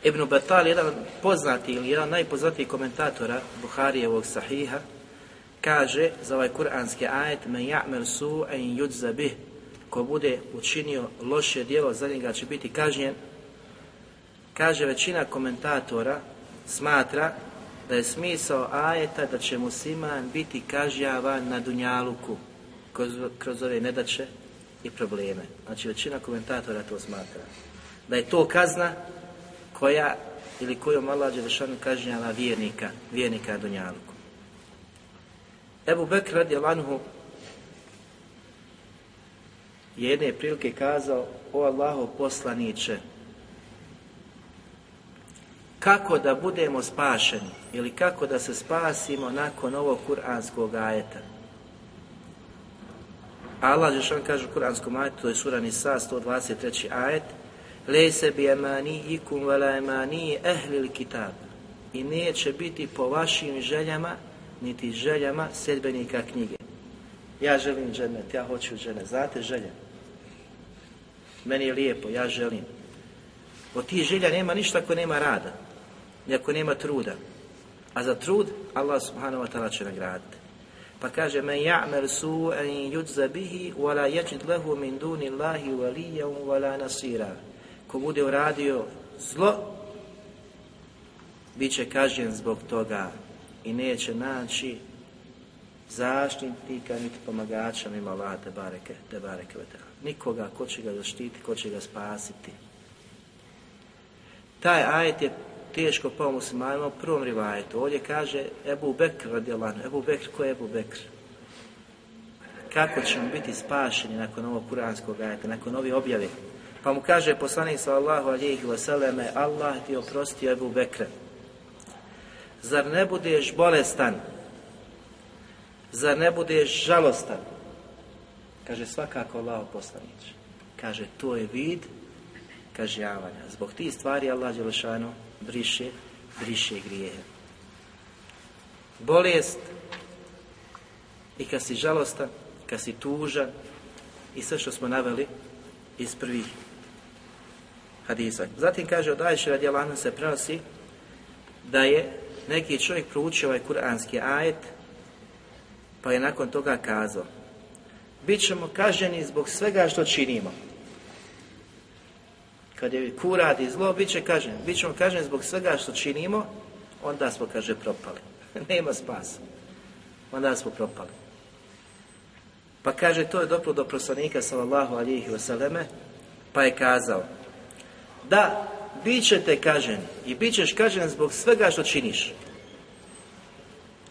Speaker 1: Ibn Batal, jedan poznati ili jedan najpoznatiji komentatora Buharijevog sahiha, kaže za ovaj kuranski ajet men ya'mel su'an yujza bih ko bude učinio loše djelo za njega će biti kažnjen kaže većina komentatora smatra da je smisao ajeta da će musliman biti kažnjavan na dunjaluku kroz, kroz ove nedaće i probleme. Znači većina komentatora to smatra. Da je to kazna koja ili kojom Allah Đelešanu kažnjava vjernika, vjernika dunjaluku. Ebu Bekr radi je jedne prilike kazao o Allahu poslaniće kako da budemo spašeni ili kako da se spasimo nakon ovog kuranskog ajeta. Allah Žešan kaže u kuranskom ajetu, to je sura Nisa 123. ajet, Lejse bi ikum vela emani ehlil kitab. I neće biti po vašim željama niti željama sedbenika knjige. Ja želim džennet, ja hoću džennet. Znate želje? Meni je lijepo, ja želim. Od tih želja nema ništa ako nema rada. I ako nema truda. A za trud Allah subhanahu wa ta'ala će nagraditi. Pa kaže men ya'mal su'an yujza bihi wa la yajid lahu min duni Allahi waliyan wa la nasira. Ko bude uradio zlo bit će kažnjen zbog toga i neće naći zaštitnika niti pomagača mimo Allah te bareke, te bareke Nikoga ko će ga zaštiti, ko će ga spasiti. Taj ajet je teško pao muslimanima u prvom rivajetu. Ovdje kaže Ebu Bekr radijalanu. Ebu Bekr, ko je Ebu Bekr? Kako ćemo biti spašeni nakon ovog kuranskog ajeta, nakon ove objave? Pa mu kaže poslanik sallallahu alihi wasallam, Allah ti oprostio Ebu Bekre. Zar ne budeš bolestan, Zar ne budeš žalostan? Kaže svakako Allah poslanić. Kaže to je vid kažnjavanja. Zbog tih stvari Allah Đelešanu briše, briše grijehe. Bolest i kad si žalostan, kad si tužan i sve što smo naveli iz prvih hadisa. Zatim kaže od Ajše radi Allah se prenosi da je neki čovjek proučio ovaj kuranski ajet pa je nakon toga kazao bit ćemo kaženi zbog svega što činimo. Kad je ku radi zlo, bit će kažen. Bit ćemo kaženi zbog svega što činimo, onda smo, kaže, propali. Nema spasa. Onda smo propali. Pa kaže, to je doplo do poslanika sallallahu alihi vseleme, pa je kazao, da, bit ćete kaženi i bit ćeš kažen zbog svega što činiš.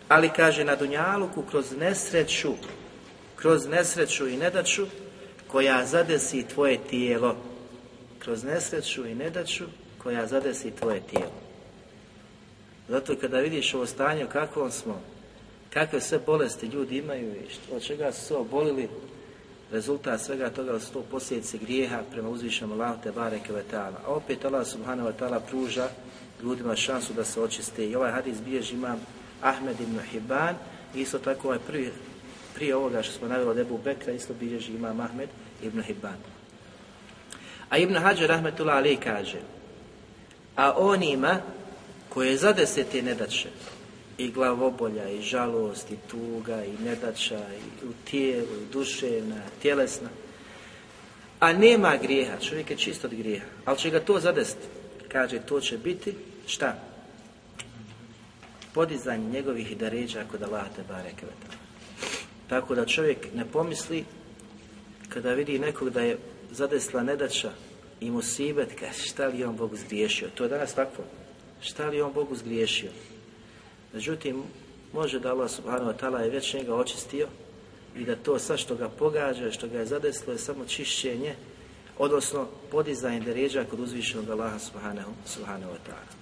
Speaker 1: Ali kaže na Dunjaluku kroz nesreću, kroz nesreću i nedaću koja zadesi tvoje tijelo. Kroz nesreću i nedaću koja zadesi tvoje tijelo. Zato kada vidiš ovo stanje u kakvom smo, kakve sve bolesti ljudi imaju i od čega su se obolili, rezultat svega toga su to posljedice grijeha prema uzvišenom Allahu te bareke A opet Allah subhanahu wa ta'ala pruža ljudima šansu da se očiste. I ovaj hadis bilježi imam Ahmed ibn Hibban, isto tako ovaj prvi, prije ovoga što smo navjeli od Ebu Bekra, isto bilježi imam Ahmed ibn Hibban. A Ibn Hajar rahmetullah ali kaže, a onima koje zadese te nedaće, i glavobolja, i žalost, i tuga, i nedaća, i u tijelu, i duševna, tjelesna, a nema grijeha, čovjek je čist od grijeha, ali će ga to zadesti, kaže, to će biti, šta? podizanje njegovih daređa kod Allah te bareke Tako da čovjek ne pomisli kada vidi nekog da je zadesla nedaća i mu sibet, kaže šta li on Bogu zgriješio. To je danas takvo. Šta li on Bogu zgriješio? Međutim, može da Allah subhanahu wa ta'ala je već njega očistio i da to sad što ga pogađa, što ga je zadeslo je samo čišćenje, odnosno podizanje deređa kod uzvišenog Allaha subhanahu, subhanahu wa ta'ala.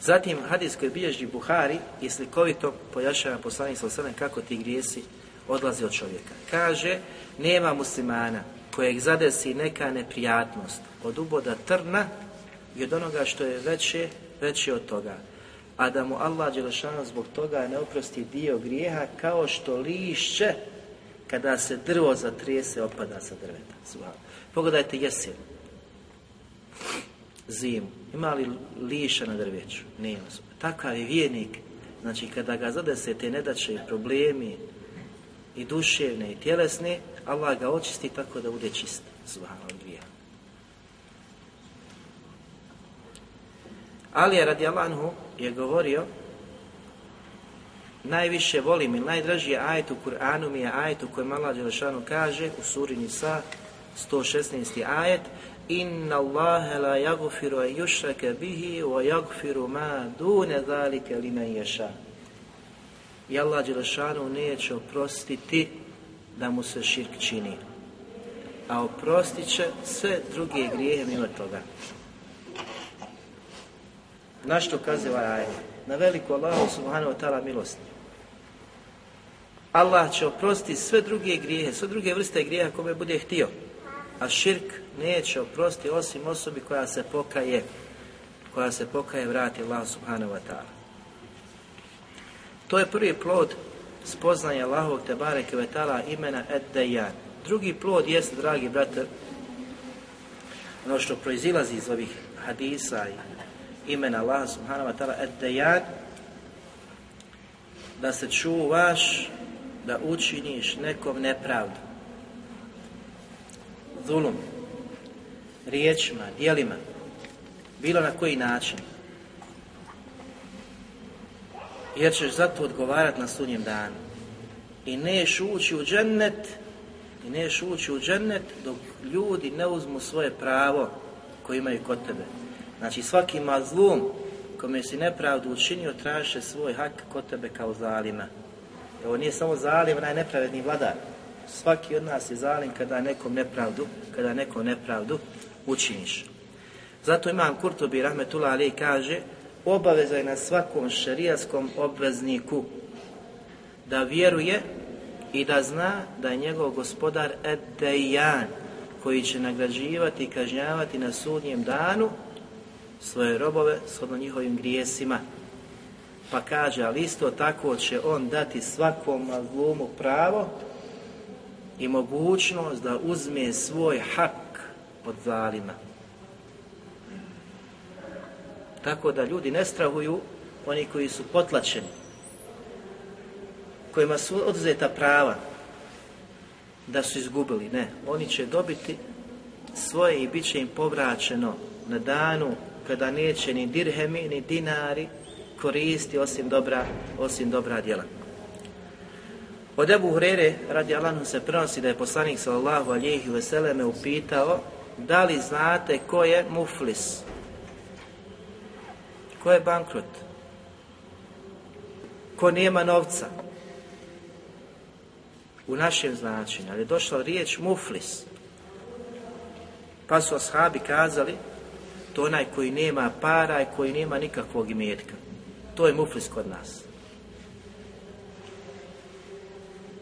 Speaker 1: Zatim hadis koji bilježi Buhari i slikovito pojašava poslanik sa kako ti grijesi odlaze od čovjeka. Kaže, nema muslimana kojeg zadesi neka neprijatnost od uboda trna i od onoga što je veće, veće od toga. A da mu Allah Đelešanu zbog toga ne oprosti dio grijeha kao što lišće kada se drvo zatrese opada sa drveta. Pogledajte jesen zimu. Ima li liša na drveću? Nema. Takav je vjernik. Znači, kada ga zadese te nedaće problemi i duševne i tjelesne, Allah ga očisti tako da bude čist. Subhano grija. Ali radi Allahu je govorio najviše volim i najdraži ajet u Kur'anu mi je ajet u kojem Allah Đelešanu kaže u suri Nisa 116. ajet Inna Allahe la yagfiru an bihi wa yagfiru ma dune zalike li men ješa. I Allah Đelešanu neće oprostiti da mu se širk čini. A oprostit će sve druge grijehe mimo toga. Na što kaze ovaj Na veliku Allahu subhanahu wa ta'ala milost. Allah će oprostiti sve druge grijehe, sve druge vrste grijeha kome bude htio. A širk neće oprosti osim osobi koja se pokaje, koja se pokaje vrati Allah subhanahu wa ta'ala. To je prvi plod spoznanja Allahovog te bareke imena ed Drugi plod jest, dragi brate, ono što proizilazi iz ovih hadisa i imena Allah subhanahu wa ta'ala ed da se čuvaš da učiniš nekom nepravdu zulum, riječima, dijelima, bilo na koji način. Jer ćeš zato odgovarati na sunjem danu. I neš ući u džennet, i neš ući u džennet dok ljudi ne uzmu svoje pravo koje imaju kod tebe. Znači svaki mazlum kome si nepravdu učinio traže svoj hak kod tebe kao zalima. Ovo nije samo zalim, onaj nepravedni vladar. Svaki od nas je zalim kada nekom nepravdu, kada nekom nepravdu učiniš. Zato imam Kurtobi Rahmetullah Ali kaže obaveza je na svakom šerijaskom obvezniku da vjeruje i da zna da je njegov gospodar Edejan koji će nagrađivati i kažnjavati na sudnjem danu svoje robove shodno njihovim grijesima. Pa kaže, ali isto tako će on dati svakom mazlumu pravo i mogućnost da uzme svoj hak od zalima. Tako da ljudi ne strahuju oni koji su potlačeni, kojima su oduzeta prava, da su izgubili. Ne, oni će dobiti svoje i bit će im povraćeno na danu kada neće ni dirhemi, ni dinari koristi osim dobra, osim dobra djela. Od Ebu Hurere, radi Allahu se prenosi da je poslanik sallallahu alihi veseleme upitao da li znate ko je muflis? Ko je bankrot? Ko nema novca? U našem značenju, ali je došla riječ muflis. Pa su ashabi kazali, to onaj koji nema para i koji nema nikakvog imetka. To je muflis kod nas.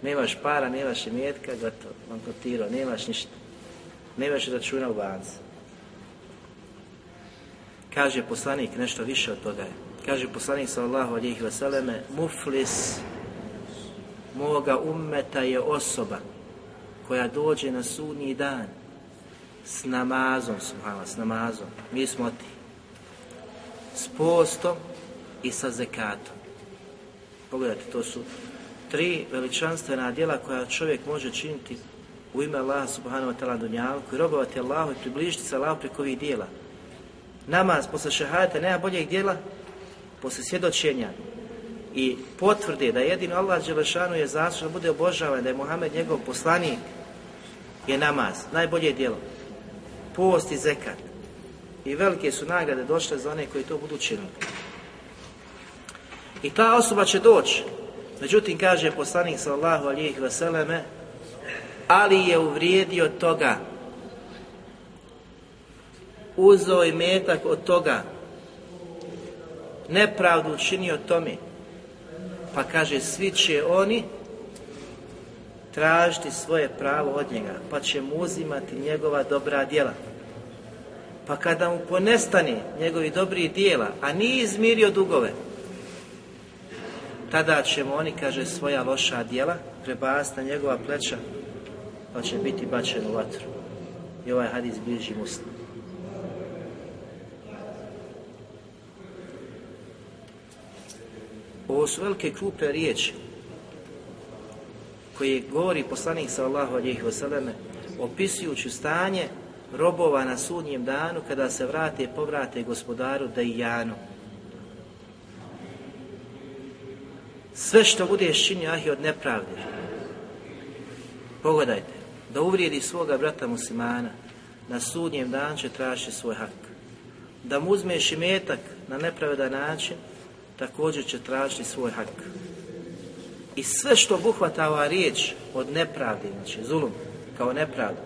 Speaker 1: Nemaš para, nemaš imetka, gotovo, bankrotirao, nemaš ništa. Nemaš računa u banci. Kaže poslanik nešto više od toga. Kaže poslanik sallallahu alihi vseleme, muflis moga ummeta je osoba koja dođe na sudnji dan s namazom, subhanallah, s namazom. Mi smo ti. S postom i sa zekatom. Pogledajte, to su tri veličanstvena djela koja čovjek može činiti u ime Allaha subhanahu wa ta'ala dunjalku i robovati Allahu i približiti se Allahu preko ovih dijela. Namaz posle šehadeta nema boljeg dijela, posle svjedočenja i potvrde da jedino Allah Đelešanu je zaslužan bude obožavan, da je Muhammed njegov poslanik, je namaz, najbolje djelo. Post i zekat. I velike su nagrade došle za one koji to budu činili. I ta osoba će doći. Međutim, kaže poslanik sallahu alijih vseleme, ali je uvrijedio toga. Uzeo i metak od toga. Nepravdu učinio tome. Pa kaže, svi će oni tražiti svoje pravo od njega, pa će mu uzimati njegova dobra djela. Pa kada mu ponestane njegovi dobri dijela, a nije izmirio dugove, tada ćemo oni, kaže, svoja loša djela prebasti na njegova pleća, pa će biti bačen u vatru. I ovaj hadis bliži muslim. Ovo su velike krupne riječi koje govori poslanik sallahu alihi vseleme opisujući stanje robova na sudnjem danu kada se vrate i povrate gospodaru Dejanu. Sve što bude činio ahi od nepravde. Pogledajte, da uvrijedi svoga brata muslimana, na sudnjem danu će tražiti svoj hak. Da mu uzmeš imetak na nepravedan način, također će tražiti svoj hak. I sve što obuhvata ova riječ od nepravde, znači zulum, kao nepravda,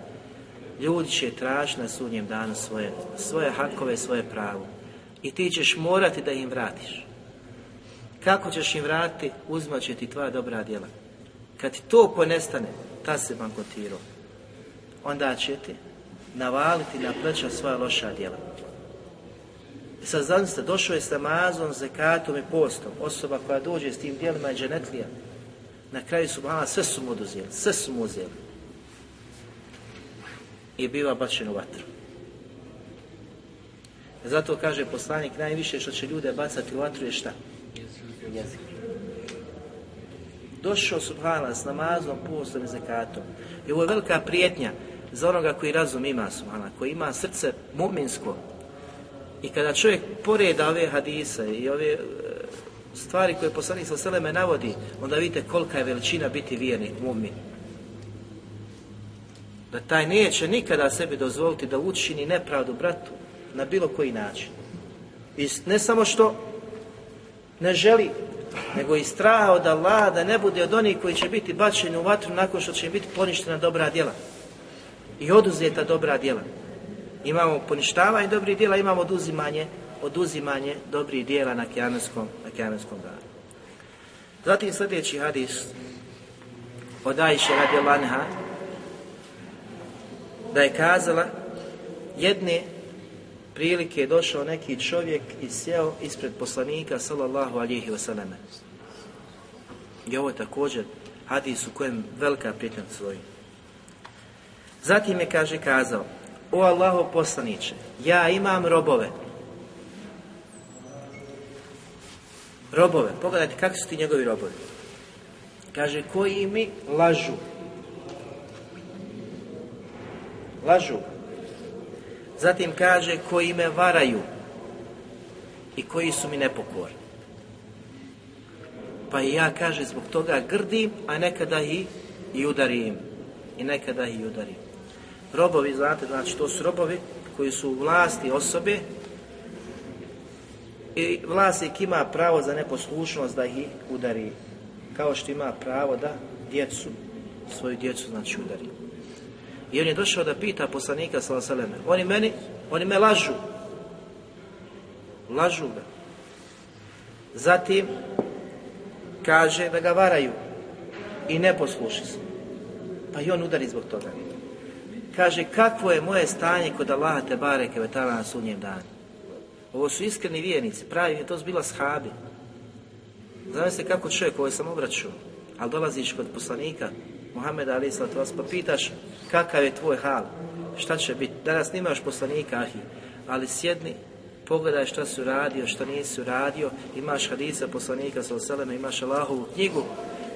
Speaker 1: ljudi će tražiti na sudnjem danu svoje, svoje hakove, svoje pravo. I ti ćeš morati da im vratiš. Kako ćeš im vratiti? Uzmat će ti tvoja dobra djela. Kad ti to ponestane, ta se bankrotirao. Onda će ti navaliti na pleća svoja loša djela. Sad zamislite, došao je s namazom, zekatom i postom. Osoba koja dođe s tim djelima je dženetlija. Na kraju su mala, sve su mu oduzeli, sve su mu uzeli. I biva bačen u vatru. Zato kaže poslanik, najviše što će ljude bacati u vatru je šta? Jezik. Došao subhana s namazom, postom i zekatom. I ovo je velika prijetnja za onoga koji razum ima subhana, koji ima srce muminsko, i kada čovjek poreda ove hadise i ove e, stvari koje poslanik sa seleme navodi, onda vidite kolika je veličina biti vjernik, mumin. Da taj neće nikada sebi dozvoliti da učini nepravdu bratu na bilo koji način. I ne samo što ne želi, nego i straha od Allaha da ne bude od onih koji će biti bačeni u vatru nakon što će biti poništena dobra djela. I oduzeta dobra djela. Imamo poništavanje dobrih djela, imamo oduzimanje oduzimanje dobrih dijela na kjametskom, na kjametskom danu. Zatim sljedeći hadis od Ajše radi Lanha, da je kazala jedne prilike je došao neki čovjek i sjeo ispred poslanika sallallahu alihi wasallam. I ovo je također hadis u kojem velika prijetnja svoji. Zatim je kaže kazao, o Allaho poslaniće, ja imam robove. Robove, pogledajte kakvi su ti njegovi robovi. Kaže, koji mi lažu. Lažu. Zatim kaže, koji me varaju i koji su mi nepokorni. Pa i ja, kaže, zbog toga grdim, a nekada i, i udarim. I nekada i udarim. Robovi, znate, znači to su robovi koji su vlasti osobe i vlasnik ima pravo za neposlušnost da ih udari. Kao što ima pravo da djecu, svoju djecu znači udari. I on je došao da pita poslanika sallallahu Oni meni, oni me lažu. Lažu ga. Zatim kaže da ga varaju i ne posluši se. Pa i on udari zbog toga. Kaže, kakvo je moje stanje kod Allaha te bareke vetala na sunjem danu. Ovo su iskreni vjernici, pravi je to zbila shabi. se kako čovjek koji sam obraćao, ali dolaziš kod poslanika, Muhammed Ali vas pa pitaš kakav je tvoj hal, šta će biti. Danas nimaš poslanika, ahi, ali sjedni, pogledaj šta su radio, šta nisi radio, imaš hadisa poslanika sa oseleme, imaš Allahovu knjigu,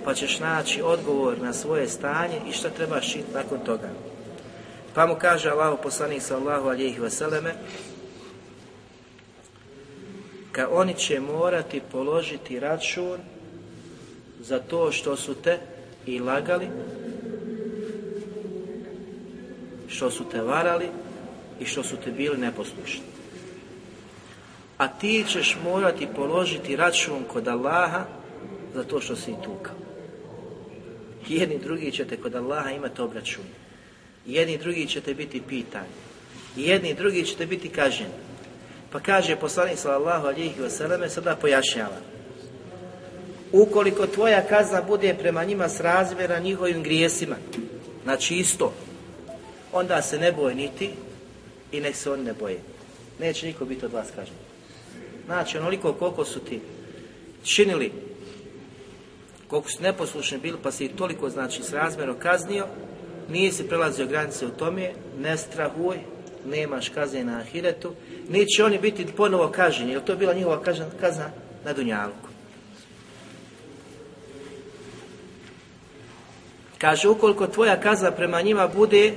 Speaker 1: pa ćeš naći odgovor na svoje stanje i šta trebaš činiti nakon toga. Pa mu kaže Allahu poslanik sallahu alihi vseleme ka oni će morati položiti račun za to što su te i lagali, što su te varali i što su te bili neposlušni. A ti ćeš morati položiti račun kod Allaha za to što si tukao. Jedni drugi ćete kod Allaha imati obračun. Jedni drugi ćete biti pitani. Jedni drugi ćete biti kažnjeni. Pa kaže poslanik sallallahu alihi wasallam, sada pojašnjava. Ukoliko tvoja kazna bude prema njima srazmjera njihovim grijesima, znači isto, onda se ne boje niti i nek se oni ne boje. Neće niko biti od vas kažnjen. Znači, onoliko koliko su ti činili, koliko su neposlušni bili, pa si ih toliko, znači, srazmjerno kaznio, nije si prelazio granice u tome, ne strahuj, nemaš kazne na ahiretu, neće oni biti ponovo kažnjeni, jer to je bila njihova kazna na Dunjalku. Kaže, ukoliko tvoja kazna prema njima bude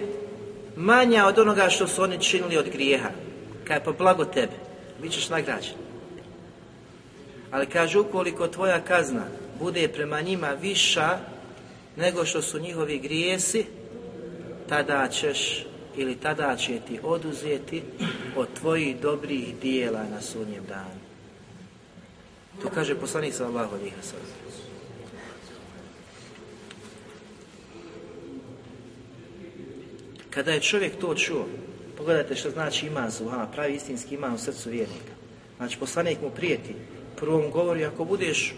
Speaker 1: manja od onoga što su oni činili od grijeha, kaže, pa blago tebe, bit ćeš nagrađen. Ali kaže, ukoliko tvoja kazna bude prema njima viša nego što su njihovi grijesi, tada ćeš ili tada će ti oduzeti od tvojih dobrih dijela na sudnjem danu. To kaže poslanik sallallahu alejhi ve Kada je čovjek to čuo, pogledajte što znači ima zuha, pravi istinski ima u srcu vjernika. Znači poslanik mu prijeti, prvom govori ako budeš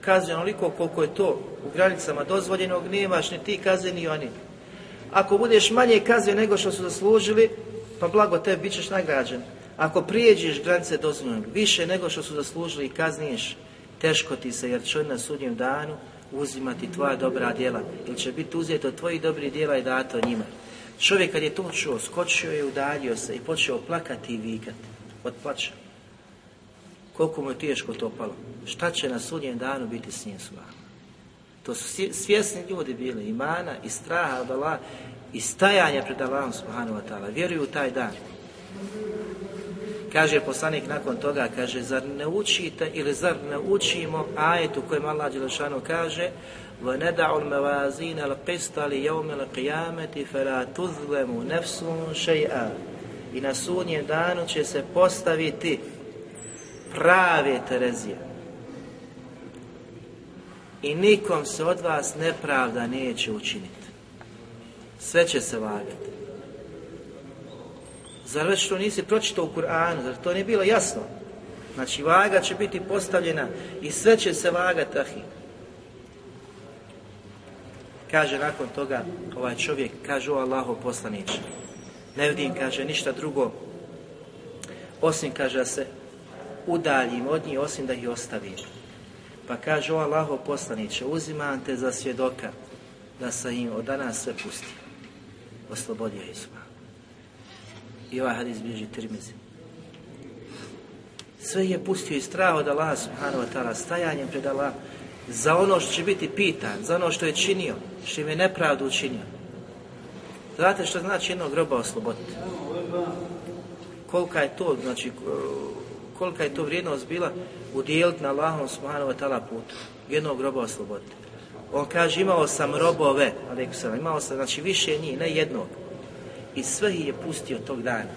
Speaker 1: kažnjen onoliko koliko je to u granicama dozvoljenog, nemaš ni ti kazne ni oni. Ako budeš manje kazne nego što su zaslužili, pa blago tebi bit ćeš nagrađen. Ako prijeđeš granice dozvoljenog više nego što su zaslužili i kazniješ, teško ti se jer će na sudnjem danu uzimati tvoja dobra djela. Ili će biti uzeto tvojih dobrih djela i dato njima. Čovjek kad je to čuo, skočio je, udaljio se i počeo plakati i vikati. Od plaća. Koliko mu je teško to palo. Šta će na sudnjem danu biti s njim s To su svjesni ljudi bili, imana i straha od Allah i stajanja pred Allahom subhanahu wa ta'ala. Vjeruju u taj dan. Kaže poslanik nakon toga, kaže, zar ne učite ili zar ne učimo ajetu kojem Allah Đelešanu kaže وَنَدَعُ الْمَوَازِينَ الْقِسْتَ لِيَوْمِ الْقِيَامَةِ فَلَا تُظْلَمُ نَفْسٌ شَيْئًا I na sudnjem danu će se postaviti prave Terezije. i nikom se od vas nepravda neće učiniti. Sve će se vagati. Zar već to nisi pročitao u Kur'anu? Zar to nije bilo jasno? Znači, vaga će biti postavljena i sve će se vagati, ahi. Kaže nakon toga ovaj čovjek, kaže o Allaho poslaniče. Ne vidim, kaže, ništa drugo, osim, kaže, da se udaljim od njih, osim da ih ostavim. Pa kaže, o Allaho poslaniće, uzimam te za svjedoka da sam im od danas sve pustio. Oslobodio je I ovaj hadis bliži. Sve je pustio iz straha od Allaha subhanahu wa stajanjem pred Allah, za ono što će biti pitan, za ono što je činio, što im je nepravdu učinio. Znate što znači jednog groba osloboditi? Kolika je to, znači, kolika je to vrijednost bila udijeliti na Allahom subhanahu wa ta'ala putu. Jednog groba osloboditi. On kaže imao sam robove, sam, imao sam, znači više njih, ne jednog. I sve ih je pustio tog dana.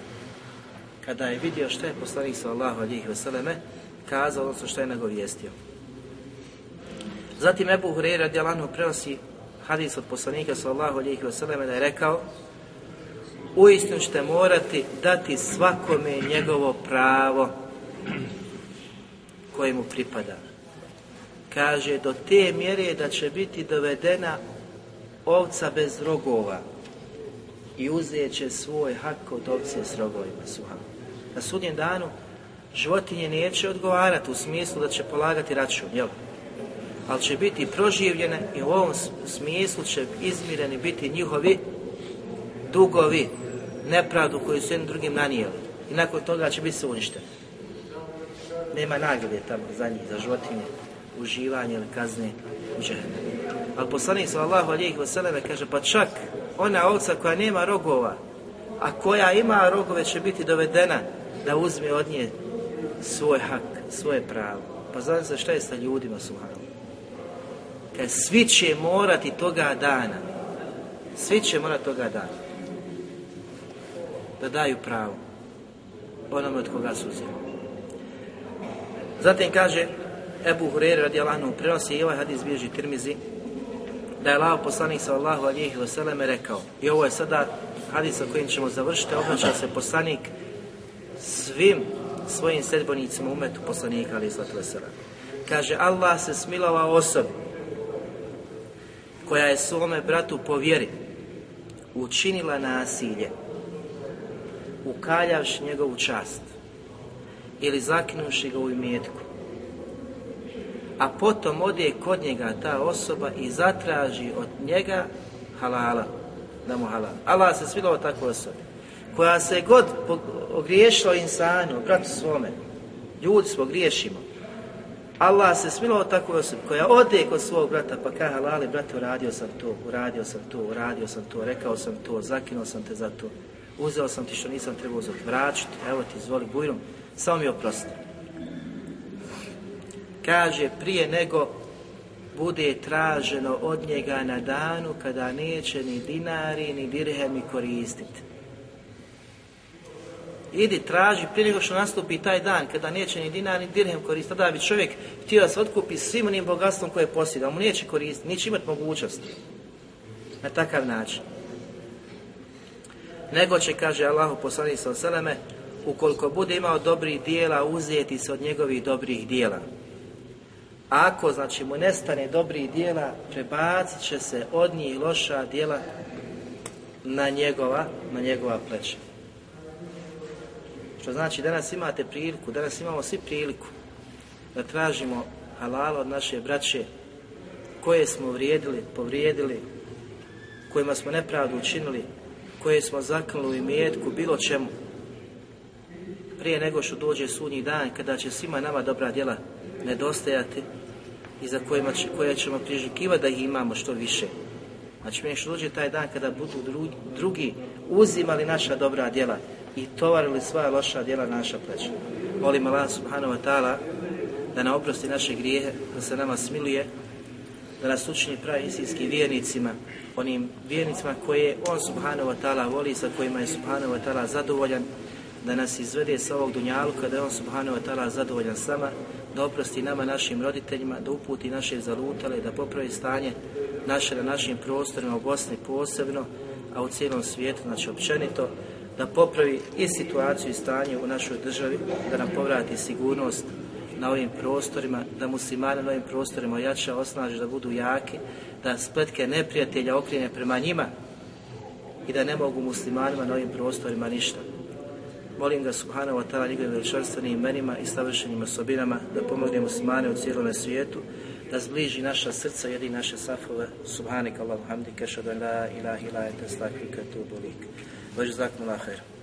Speaker 1: Kada je vidio što je poslanik sallallahu alihi vseleme kazao, odnosno što je nagovijestio. Zatim Ebu Hureyre radijalanu prenosi hadis od poslanika sallallahu alihi vseleme da je rekao uistinu ćete morati dati svakome njegovo pravo koje mu pripada. Kaže, do te mjere da će biti dovedena ovca bez rogova i uzet će svoj hak od ovce s rogovima. Suha. Na sudnjem danu životinje neće odgovarati u smislu da će polagati račun, jel? Ali će biti proživljene i u ovom smislu će izmireni biti njihovi dugovi, nepravdu koju su jednim drugim nanijeli. I nakon toga će biti se uništeni nema nagrade tamo za njih, za životinje, uživanje ili kazne u Ali poslanik sallallahu alijih vseleme kaže, pa čak ona ovca koja nema rogova, a koja ima rogove će biti dovedena da uzme od nje svoj hak, svoje pravo. Pa znam se šta je sa ljudima suhano. Kad svi će morati toga dana, svi će morati toga dana, da daju pravo onome od koga su uzeli. Zatim kaže Ebu Hureyre radijallahu prenosi i ovaj hadis bježi Tirmizi da je Allah poslanik sallallahu alihi vseleme rekao i ovo je sada hadis sa kojim ćemo završiti obraća se poslanik svim svojim sedbonicima umetu poslanika alihi sallatu kaže Allah se smilova osobi koja je svome bratu po vjeri učinila nasilje ukaljavši njegovu čast ili zakinuši ga u imetku. A potom ode kod njega ta osoba i zatraži od njega halala, da mu halal. Allah se svilao takvoj osobi. Koja se god ogriješila insanu, bratu svome, ljudi smo, griješimo. Allah se smilao takvoj osobi koja ode kod svog brata pa kaže halali brate uradio sam to, uradio sam to, uradio sam to, rekao sam to, zakinuo sam te za to, uzeo sam ti što nisam trebao uzeti, vraćati, evo ti izvoli bujrom, samo mi oprosti. Kaže, prije nego bude traženo od njega na danu kada neće ni dinari ni dirhemi koristiti. Idi traži prije nego što nastupi taj dan kada neće ni dinar ni dirhem koristiti. Da bi čovjek htio da se otkupi svim onim bogatstvom koje posjeduje, mu neće koristiti, neće imati mogućnost na takav način. Nego će, kaže Allahu poslanik sa oseleme, ukoliko bude imao dobrih dijela, uzeti se od njegovih dobrih dijela. Ako, znači, mu nestane dobrih dijela, prebacit će se od njih loša dijela na njegova, na njegova pleća. Što znači, danas imate priliku, danas imamo svi priliku da tražimo halal od naše braće koje smo vrijedili, povrijedili, kojima smo nepravdu učinili, koje smo zaklali u imetku, bilo čemu, prije nego što dođe sudnji dan kada će svima nama dobra djela nedostajati i za kojima će, koje ćemo priželjkivati da ih imamo što više. Znači prije što dođe taj dan kada budu drugi uzimali naša dobra djela i tovarili svoja loša djela naša pleća. Molim Allah subhanahu wa ta'ala da nam oprosti naše grijehe, da se nama smiluje, da nas učini pravi istinski vjernicima, onim vjernicima koje on subhanahu wa ta'ala voli, sa kojima je subhanahu wa ta'ala zadovoljan, da nas izvede sa ovog dunjaluka, da je on subhanahu wa ta'ala zadovoljan sama, da oprosti nama našim roditeljima, da uputi naše zalutale, da popravi stanje naše na našim prostorima u Bosni posebno, a u cijelom svijetu, znači općenito, da popravi i situaciju i stanje u našoj državi, da nam povrati sigurnost na ovim prostorima, da muslimani na ovim prostorima jača, osnaži, da budu jaki, da spletke neprijatelja okrene prema njima i da ne mogu muslimanima na ovim prostorima ništa. Molim ga Subhanahu wa ta'ala njegovim veličanstvenim imenima i savršenim osobinama da pomogne muslimane u cijelome svijetu, da zbliži naša srca, jedi naše safove. Subhanika Allahu hamdika, šadu an la ilaha ila ente, stakvika, tu bolik. Vađu zaknu la khair.